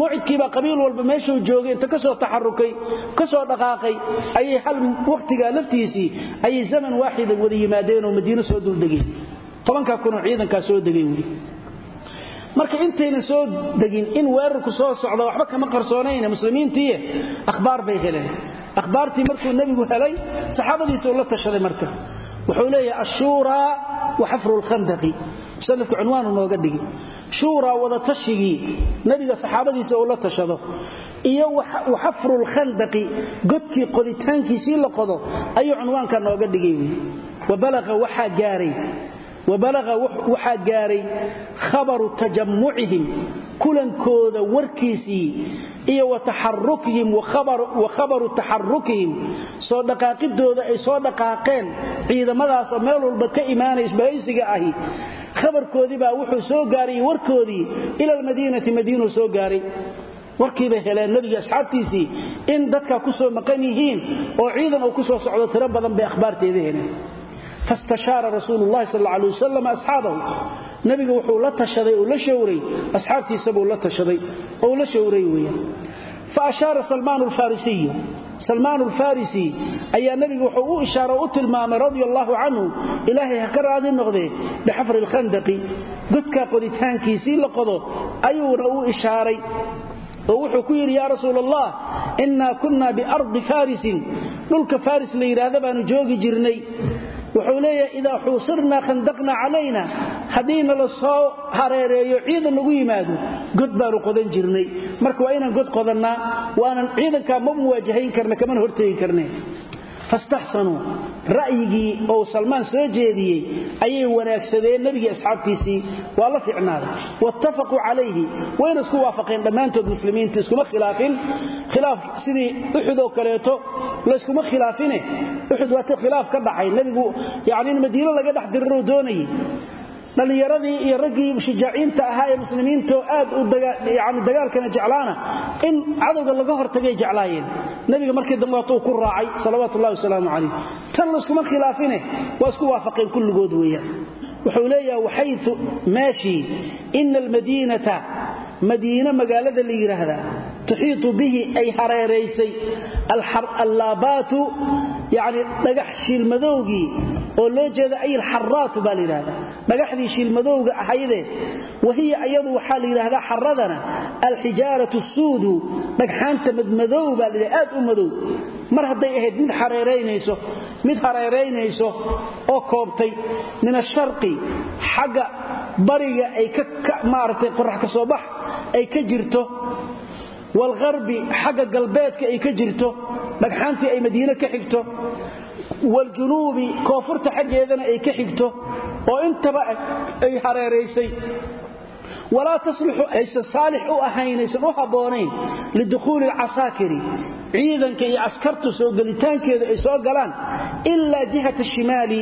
mawcidkiibaa qabiil walba meeshuu joogay inta ka soo taxarukay ka soo dhaqaaqay ayay hal waqtigaa laftiisii ayay zaman waaxida wada yimaadeenoo madiino soo duldegeen. Tobankaa kunoo ciidankaa soo marka intaynan soo degin in weerarku soo socdo waxba kama qarsoonayna muslimiintii akhbaar bay heleen. Akhbaartii markuu nebigu helay saxaabadiisa uu la tashaday marka wuxuu leeyahay ashuuraa wa xafru lkhandaqi musanifku cinwaanu nooga dhigi. Shuuraa wada tashigii nebiga saxaabadiisa uu la tashado. Iyo wa xafru lkhandaqi godkii qoditaankiisii la qodo ayuu cinwaanka nooga dhigay. Wabalaqa waxaa gaaray wabalaqa waxaa gaaray khabaru tajammucihim kulankooda warkiisii iyo wa taxarukihim wa khabaru taxarukihim soo dhaqaaqidooda ay soo dhaqaaqeen ciidamadaasoo meel walba ka imaanay isbahaysiga ahi khabarkoodii baa wuxuu soo gaaray warkoodii ila almadiinati madiinuu soo gaaray warkiibay heleen nebiga asxaabtiisii in dadkaa ku soo maqan yihiin oo ciidan uu ku soo socdo tiro badan bay akhbaarteeda fastashaara rasuulu llahi sal alay wasalam asxaabahu nebiga wuxuu la tashaday oo la showray asxaabtiisabuu la tashaday oo la showray weeyaan. Fa ashaara salmaan alfarisiyu salmaan alfarisi ayaa nebiga wuxuu u ishaaro u tilmaamay radia allaahu canhu ilaahay ha ka raadi noqdee bixafri alkhandaqi. Godkaa qoditaankiisii la qodo ayuuna u ishaaray. Oo wuxuu ku yidhi yaa rasuul allah innaa kunna biardi farisin jirnay wuxuu leeyahay idaa xuusirnaa khandaqna calayna. Haddiina la soo hareereeyo ciidan nagu yimaado god baanu qodan jirnay. Marka waa inaan god qodannaa waanan ciidankaa ma muwaajahayn karna kamana hortegi karne. Fastaxsanuu ra'yigii ou salmaan soo jeediyey ayay wanaagsadeen nebigii asxaabtiisii. Waa la ficnaaday. Wattafaquu calayhi. Wayna isku waafaqeen dhammaantood muslimiinta. Iskuma khilaafin. Khilaaf sidii uxud oo kaleeto layskuma khilaafine. Uxud waati khilaaf ka dhacay. Nebigu yacni in madiino laga dhex diriruu doonayay dhallinyaradii iyo raggii shujaaciinta ahaa ee muslimiintaoo aad yani dagaalkana jeclaana in cadowga laga hortagay jeclaayeen. Nebiga markii dambe waatuu ku raacay salawaatu ullahi wasalaamu calayh tan layskuma khilaafine waa isku waafaqeen kulligood weeyaan. Wuxuu leeyaha waxayu meeshii ina almadiinata madiine magaalada la yidhaahdaa tuxiitu bihi ay hareeraysay allaabaatu yani dhagax shiilmadowgii oo loo jeeda ay alxaraatu baa la yidhahda dhagaxdii shiilmadowga ahayde wahiya ayadu waxaa la yidhaahdaa xaradana alxijaaratu suudu dhagxaanta madmadow baa la aad u madow. Mar hadday ahayd mid hareeraynayso mid hareeraynayso oo koobtay min asharqi xagga bariga ay maaragtay qorax ka soo bax ay ka jirto waalgharbi xagga galbeedka ay ka jirto dhagxaantii ay madiine ka xigto waaljunuubi koonfurta xaggeedana ay ka xigto oo intaba ay hareeraysay. Walaa taslixu aysan saalix u ahayn aysan u habboonayn lidukhuuli alcasaakiri ciidanka iyo askartu soo gelitaankeeda ay soo galaan ilaa jihata shimaali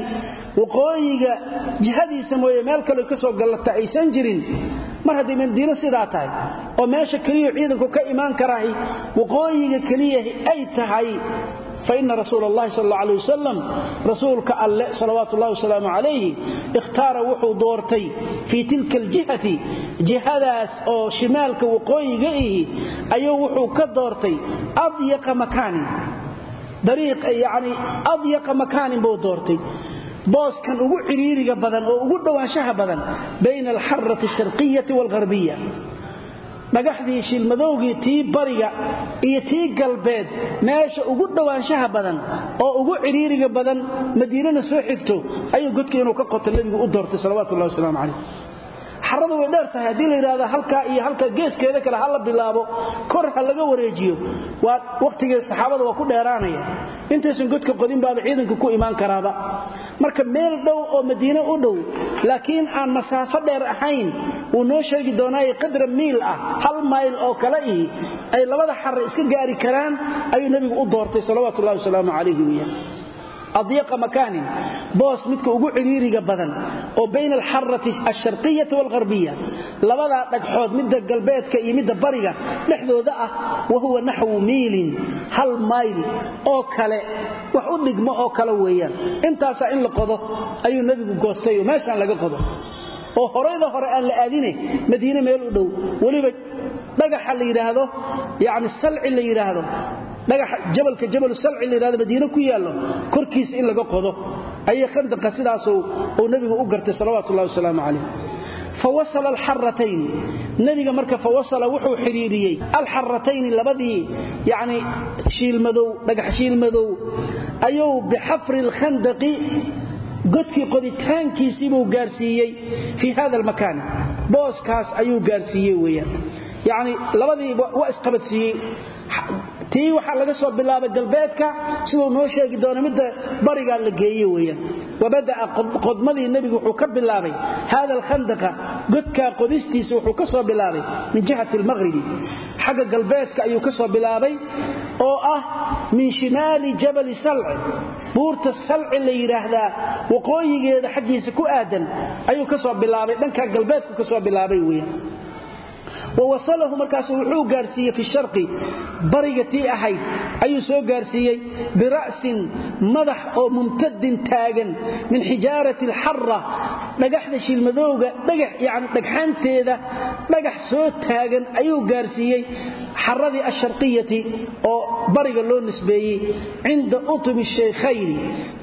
waqooyiga jihadiisa mooye meel kale ka soo gallata aysan jirin. Mar hadday madiino sidaa tahay oo meesha keliya ciidanku ka imaan karahay waqooyiga keliya ay tahay faina rasuul lahi sal l wasam rasuulka alle salawatulahi wasalaamu calayhi ikhtaara wuxuu doortay fii tilka aljihati jihadaas oo shimaalka waqooyiga ihi ayuu wuxuu ka doortay adyaqa makaanin dariiqyani adyaqa makaanin buu doortay booskan ugu ciriiriga badan oo ugu dhowaanshaha badan bayna alxarati alsharqiyati walharbiya dhagaxdii shiilmadowgii tii bariga iyo tii galbeed meesha ugu dhowaanshaha badan oo ugu cidhiiriga badan madiinana soo xigto ayuu godka inuu ka qoto nebigu u doortay salawatullahi wasalaamu calayh xaradu way dheer tahay. Haddii la yidhahda halkaa iyo halka geeskeeda kale ha la bilaabo kor ha laga wareejiyo waa wakhtigii saxaabada waa ku dheeraanaya. Intaysan godka qodin baaba ciidanka ku imaan karaaba. Marka meel dhow oo madiine u dhow laakiin aan masaafo dheer ahayn wuu noo sheegi doonaaye qadra miil ah hal mayl oo kale ihi ay labada xarre iska gaari karaan ayuu nebigu u doortay salawaatu ullahi wasalaamu calayhi weyaan adyaqa makaanin boos midka ugu ciriiriga badan oo bayna alxarati alsharqiyati waalgharbiya labadaa dhagxood midda galbeedka iyo midda bariga dhexdooda ah wa huwa naxwu miilin hal mayl oo kale wax u dhigmo oo kale weeyaan intaasaa in la qodo ayuu nebigu goostay oo meeshaan laga qodo oo horayda hore aan la aadine madiine meel u dhow weliba dhagaxa la yidhaahdo yani salci la yidhaahdo dhagaxa jabalka jabalu salci la yidhahdo madiine ku yaallo korkiisa in laga qodo. Ayay khandaqa sidaasuu uu nebigu u gartay salawaatu ullahi wasalaamu calayh. Fawasala alxaratayn nebiga marka fawasala wuxuu xidhiiriyey alxaratayni labadii yani shiilmadow dhagax shiilmadow ayuu bixafri alkhandaqi godkii qoditaankiisiibuu gaarsiiyey fii hada almakaan booskaas ayuu gaarsiiyey weyaan yani labadiiba waa isqabadsiiyey tii waxaa laga soo bilaabay galbeedka siduu noo sheegi doono midda barigaa la geeye weyaan wabada'a qodmadii nebigu wuxuu ka bilaabay hada alkhandaqa godkaa qodistiisa wuxuu ka soo bilaabay min jihati almaqhribi xagga galbeedka ayuu ka soo bilaabay oo ah min shimaali jabali salci. Buurta salci la yidhaahdaa waqooyigeeda xaggiisa ku aadan ayuu ka soo bilaabay dhankaa galbeedku ka soo bilaabay weyaan wawasalahu markaas wuxuu gaarsiiyey fi shari bariga tii ahayd ayuu soo gaarsiiyey bira'sin madax oo mumtadin taagan min xijaarati alxara dhagaxda shilmadowga yani dhagxaanteeda dhagax soo taagan ayuu gaarsiiyey xaradii asharqiyati oo bariga loo nisbeeyey cinda utumi shaykhayni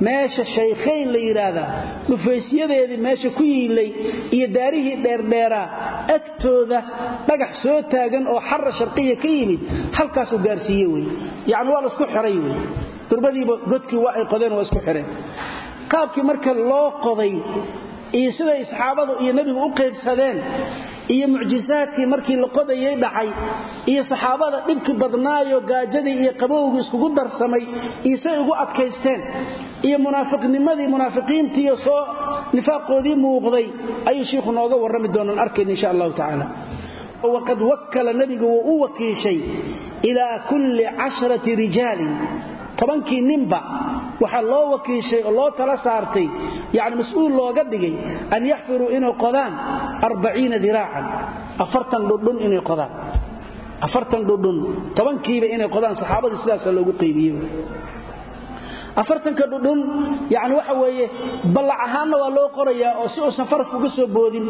meesha shaykhayn la yidhaahdaa dhufaysyadeedii meesha ku yiilay iyo daarihii dheerdheeraa agtooda dhagax soo taagan oo xara sharqiya ka yimid halkaasuu gaarsiiye wey yani waa la isku xiray wey durbadiiba godkii waa ay qodeen waa isku xireen. Qaabkii marka loo qoday iyo siday saxaabadu iyo nebigu u qaybsadeen iyo mucjisaadkii markii la qodayay dhacay iyo saxaabada dhibkii badnaayo gaajadii iyo qabowgii iskugu darsamay iyo say ugu adkaysteen iyo munaafiqnimadii munaafiqiintiiyo soo nifaaqoodii muuqday ayuu shiikhu nooga warrami doonaan arkayn insha allahu tacaala waqad wakkala nebigu wuu u wakiishay ilaa kulli casharati rijaalin. Tobankii ninba waxaa loo wakiishay oo loo tala saartay yani mas'uul looga dhigay an yaxfiruu inay qodaan arbaciina diraacan. Afartan dhudhun inay qodaan. Afartan dhudhun tobankiiba inay qodaan saxaabadii sidaasa loogu qaybiyey afartanka dhudhun yani waxa weeye ballac ahaanna waa loo qorayaa oo si uusan faraska uga soo boodin.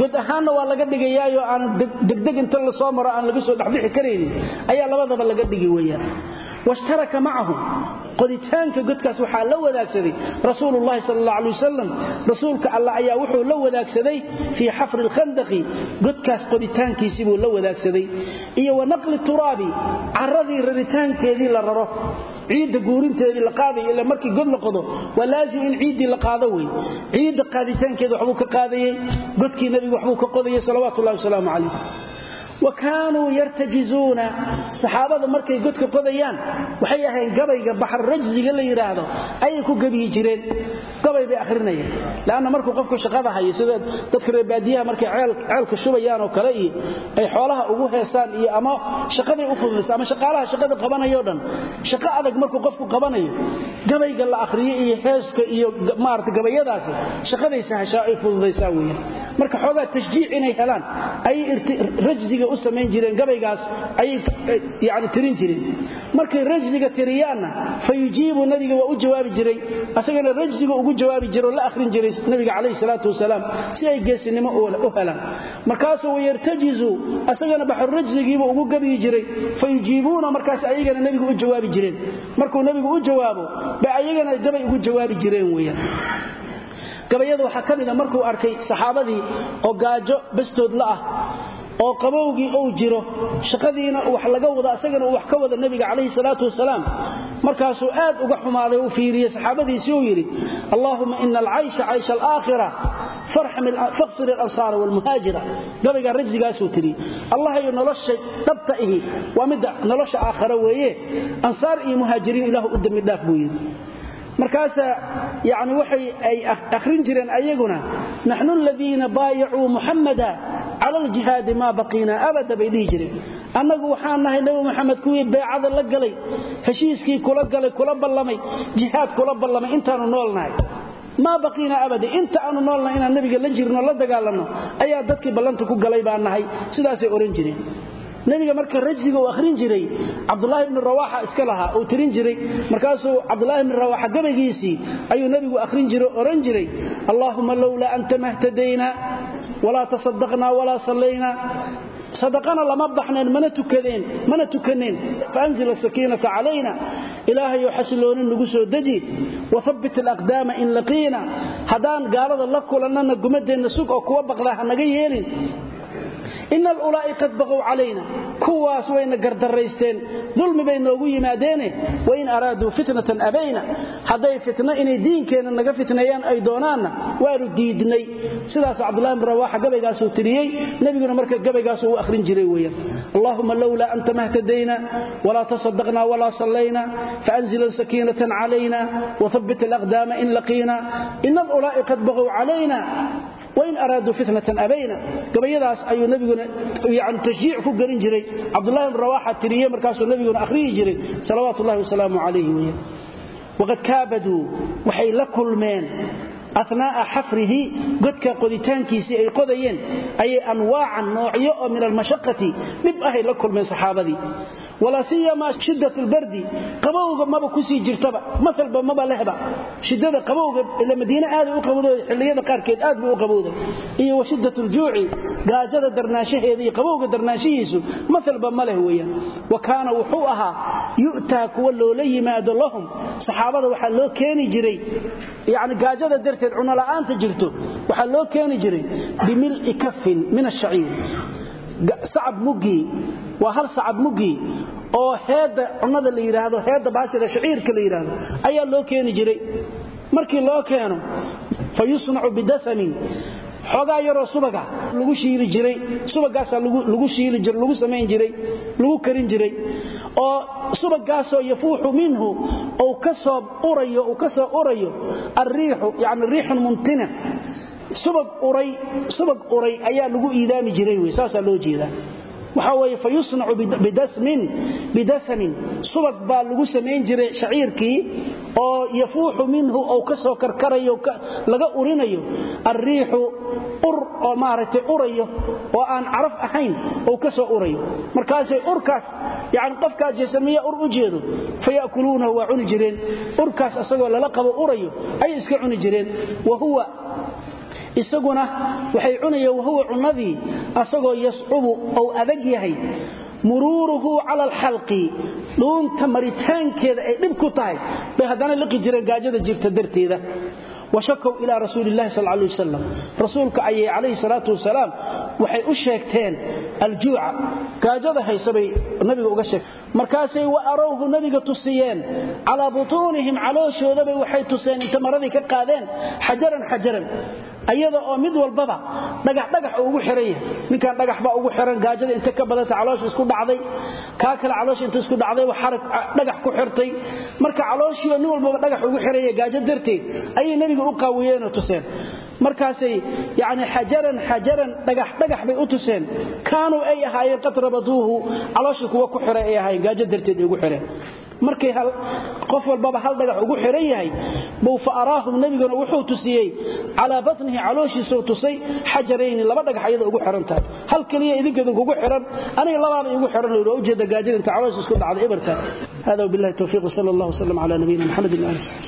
God ahaanna waa laga dhigayaayoo aanan degdeg inta la soo maro aan laga soo dhexbixi karaynin ayaa labadaba laga dhigi weyaan washtaraka macahum qoditaanka godkaas waxaa la wadaagsaday rasuululahi sal alay wasalam rasuulka alla ayaa wuxuu la wadaagsaday fii xafri lkhandaqi godkaas qoditaankiisibuu la wadaagsaday. Iyo wa naqli turaabi caradii raritaankeedii la raro ciidda guurinteedii la qaadaya ila markii god la qodo waa laazim in ciiddii la qaado wey ciidda qaaditaankeeda waxbuu ka qaadayey godkii nebigu waxbuu ka qodayay salawaatu ullahi wasalaamu calayh wa kaanuu yartajizuuna. Saxaabada markay godka qodayaan waxay ahayn gabayga baxar rajsiga la yidhaahdo ayay ku gebiyi jireen. Gabay bay akhrinayaan leanna markuu qofku shaqada hayo sida dadka reebaadiyaha markay ceelka shubayaan oo kale iyo ay xoolaha ugu heesaan iyo ama shaqaday u fududaysa ama shaqaalaha shaqada qabanayo dhan shaqo adag markuu qofku qabanayo gabayga la akhriyo iyo heeska iyo maarata gabayadaasi shaqadaysa hashaa ay fududaysaa weeyaan. Marka xoogaa tashjiic inay helaan ayay rajsiga u samayn jireen gabaygaas ayay yani tirin jireen markay rajsiga tiriyaanna fa nabiga waa jawaabi jiray. Asagana rajsiga ugu jawaabi jira oo la akhrin jiray nabiga calayhi salaatu wasalaam si ay geesinimo u helaan. Markaasuu wayartajizu asagana baxru rajsigiiba ugu gabiyi jiray. Fa markaas ayagana nebigu u jawaabi jireen. Markuu nebigu u jawaabo bay ayagana gabay ugu jawaabi jireen weeyaan. Gabayada waxaa ka markuu arkay saxaabadii oo gaajo bastood la ah oo qabowgii uu jiro shaqadiina wax laga wada asagana wax ka wada nebiga calayhi salaatu wasalaam. Markaasuu aad uga xumaaday u fiiriyey saxaabadiisii uu yidhi allaahuma ina alcaysha caysha alaakhira faqfir alansaara waalmuhaajira gabaygaa rajsigaasuu tidhi allahayo nolosha dhabta ihi waa midda nolosha aakhara weeye. Ansaar iyo muhaajiriin ilaahu u dembi dhaaf buu yidhi. Markaasaa yani waxay ay akhrin jireen ayaguna naxnu aladiina baayacuu muxamada cala aljihaadi maa baqiinaa? Abada bay dhihi jireen. Annagu waxaan nahay nebi moxamed kuwii beecada la galay heshiiskii kula galay kula ballamay jihaad kula ballamay intaanu noolnahay maa baqiinaa abada inta aanu noolnahay inaan nebiga la jirno la dagaalanno ayaa dadkii ballanta ku galay baan nahay. Sidaasay odhan jireen. Marka rajsiga uu akhrin jiray cabdulaahi bni rawaaxa iska lahaa uu tirin jiray. Markaasuu cabdulaahi bni rawaaxa gabaygiisii ayuu nebigu akhrin jiray odhan jiray allaahuma lowlaa anta mahtadayna walaa tasadaqnaa walaa sallayna sadaqana lama baxneen mana tukaneen. Faanzil asakiinata calayna. Ilaahayow xasiloonin nagu soo deji. Wahabbit alaqdaama in laqiina. Haddaan gaalada la kulannana gumadeenna sug oo kuwa baqdaa ha naga yeelin ina alulaa'i qad baqow calayna kuwaas wayna gardaraysteen dulmi bay noogu yimaadeene wain araaduu fitnatan abayna hadday fitno inay diinkeenna naga fitneeyaan ay doonaanna waanu diidnay sidaas cabdulahi bn rawaaxa gabaygaasuu tiriyey nebiguna marka gabaygaasuu u akhrin jiray weeyaan allahuma lowlaa anta mahtadayna walaa tasadaqnaa walaa sallayna faanzila sakiinatan calayna wahabbit alaqdaama in laqiina ina alulaa'i qad baqow calayna wain araaduu fitnatan abayna gabayadaas ayuu nabiguna yani tashjiic ku gelin jiray. Cabdulahi bn rawaaxa tiriye markaasuu nabiguna akhriyi jiray salawaatu ullahi wasalaamu calayhi weyan waqad kaabaduu waxay la kulmeen anaa'a xafrihi godka qoditaankiisii ay qodayeen ayay anwaacan noocyo oo min almashaqati dhib ahay la kulmeen walaa siyamaa shiddat lbardi qabowga maba ku sii jirtaba. Maalba maba lehba. Shidada qabowga ila madiine aaday u qabowda xilliyada qaarkeed aad bay u qabowda iyo wa shiddat ljuuci gaajada darnaanshaheeda iyo qabowga darnaanshihiisu maalba ma leh weeyaan. Wa kaana wuxuu ahaa yu'taa kuwa loola yimaado lahum. Saxaabada waxaa loo keeni jiray. Yani gaajada darteed cunola'aanta jirto sacab muggii waa hal sacab muggii oo heedda cunnada la yidhaahdo heedda baashida shaciirka la yidhaahdo ayaa loo keeni jiray. Markii loo keeno fa yusnacu bidasamin xoogaa yaroo subaga lagu shiili jiray subagaasaa lagu shiili jir lagu samayn jiray lagu karin jiray oo subagaasoo yafuuxu minhu ou ka soo urayo uu ka soo urayo alriixu yani riixun muntina subag uray ayaa lagu iidaami jiray wey saasaa loo jeedaa. Waxaa weeye fa yusnacu bidasamin subag baa lagu samayn jiray shaciirkii oo yafuuxu minhu ou ka soo karkarayo laga urinayo. Alriixu ur oo maaragtay urayo oo aan caraf ahayn ou ka urayo. Markaasay urkaas yani qofkaa jasamiya ur u jeedo fa ya'kuluunahu waa cuni jireen. Urkaas asagoo lala qabo urayo ayay iska cuni jireen. Wa huwa isaguna waxay cunayeen wahuwa cunnadii asagoo yascubu ou adag yahay muruuruhu cala alxalqi dhuunta maritaankeeda ay dhib ku tahay bay haddana liqi jireen gaajada jirta darteeda. Washakow ilaa rasuuli illahi sal lay wasalam rasuulka ayay calayhi salaatu wasalaam waxay u sheegteen aljuuca gaajada haysabay nabiga uga sheegteen markaasay wa arowhu nabiga tusiyeen calaa butuunihim calooshoodabay waxay tuseen inta maradii ka qaadeen xajaran xajaran. Ayada oo mid walbaba dhagax dhagax ugu xiran yahay. Ninkan dhagax baa ugu xiran gaajada inta ka badanta caloosha isku dhacday kaa kale caloosha inta isku dhacday xarag dhagax ku xirtay. Marka calooshiioo nin walbaba dhagax ugu xiran yahay gaajo ayay nebiga u qaawiyeenoo tuseen markaasay yani xajaran xajaran dhagax dhagax bay u tuseen. Kaanuu ay ahaayeen qad rabaduuhu kuwa ku xiray ay ahaayeen gaajo darteed ugu xireen. Markay qof walbaba hal dhagax ugu xiran yahay buu fa araahum nebiguna wuxuu tusiyey calaa batnihi calooshiisuu tusay xajarayni laba dhagax ayada ugu xiran hal keliya idinkeedun kugu xiran aniga labaana igu xiran waa ujeeda gaajada inta caloosha isku dhacda ibarta hada wabillahi towfiiq wsala allah wslam cala nabiyina maxamedin ali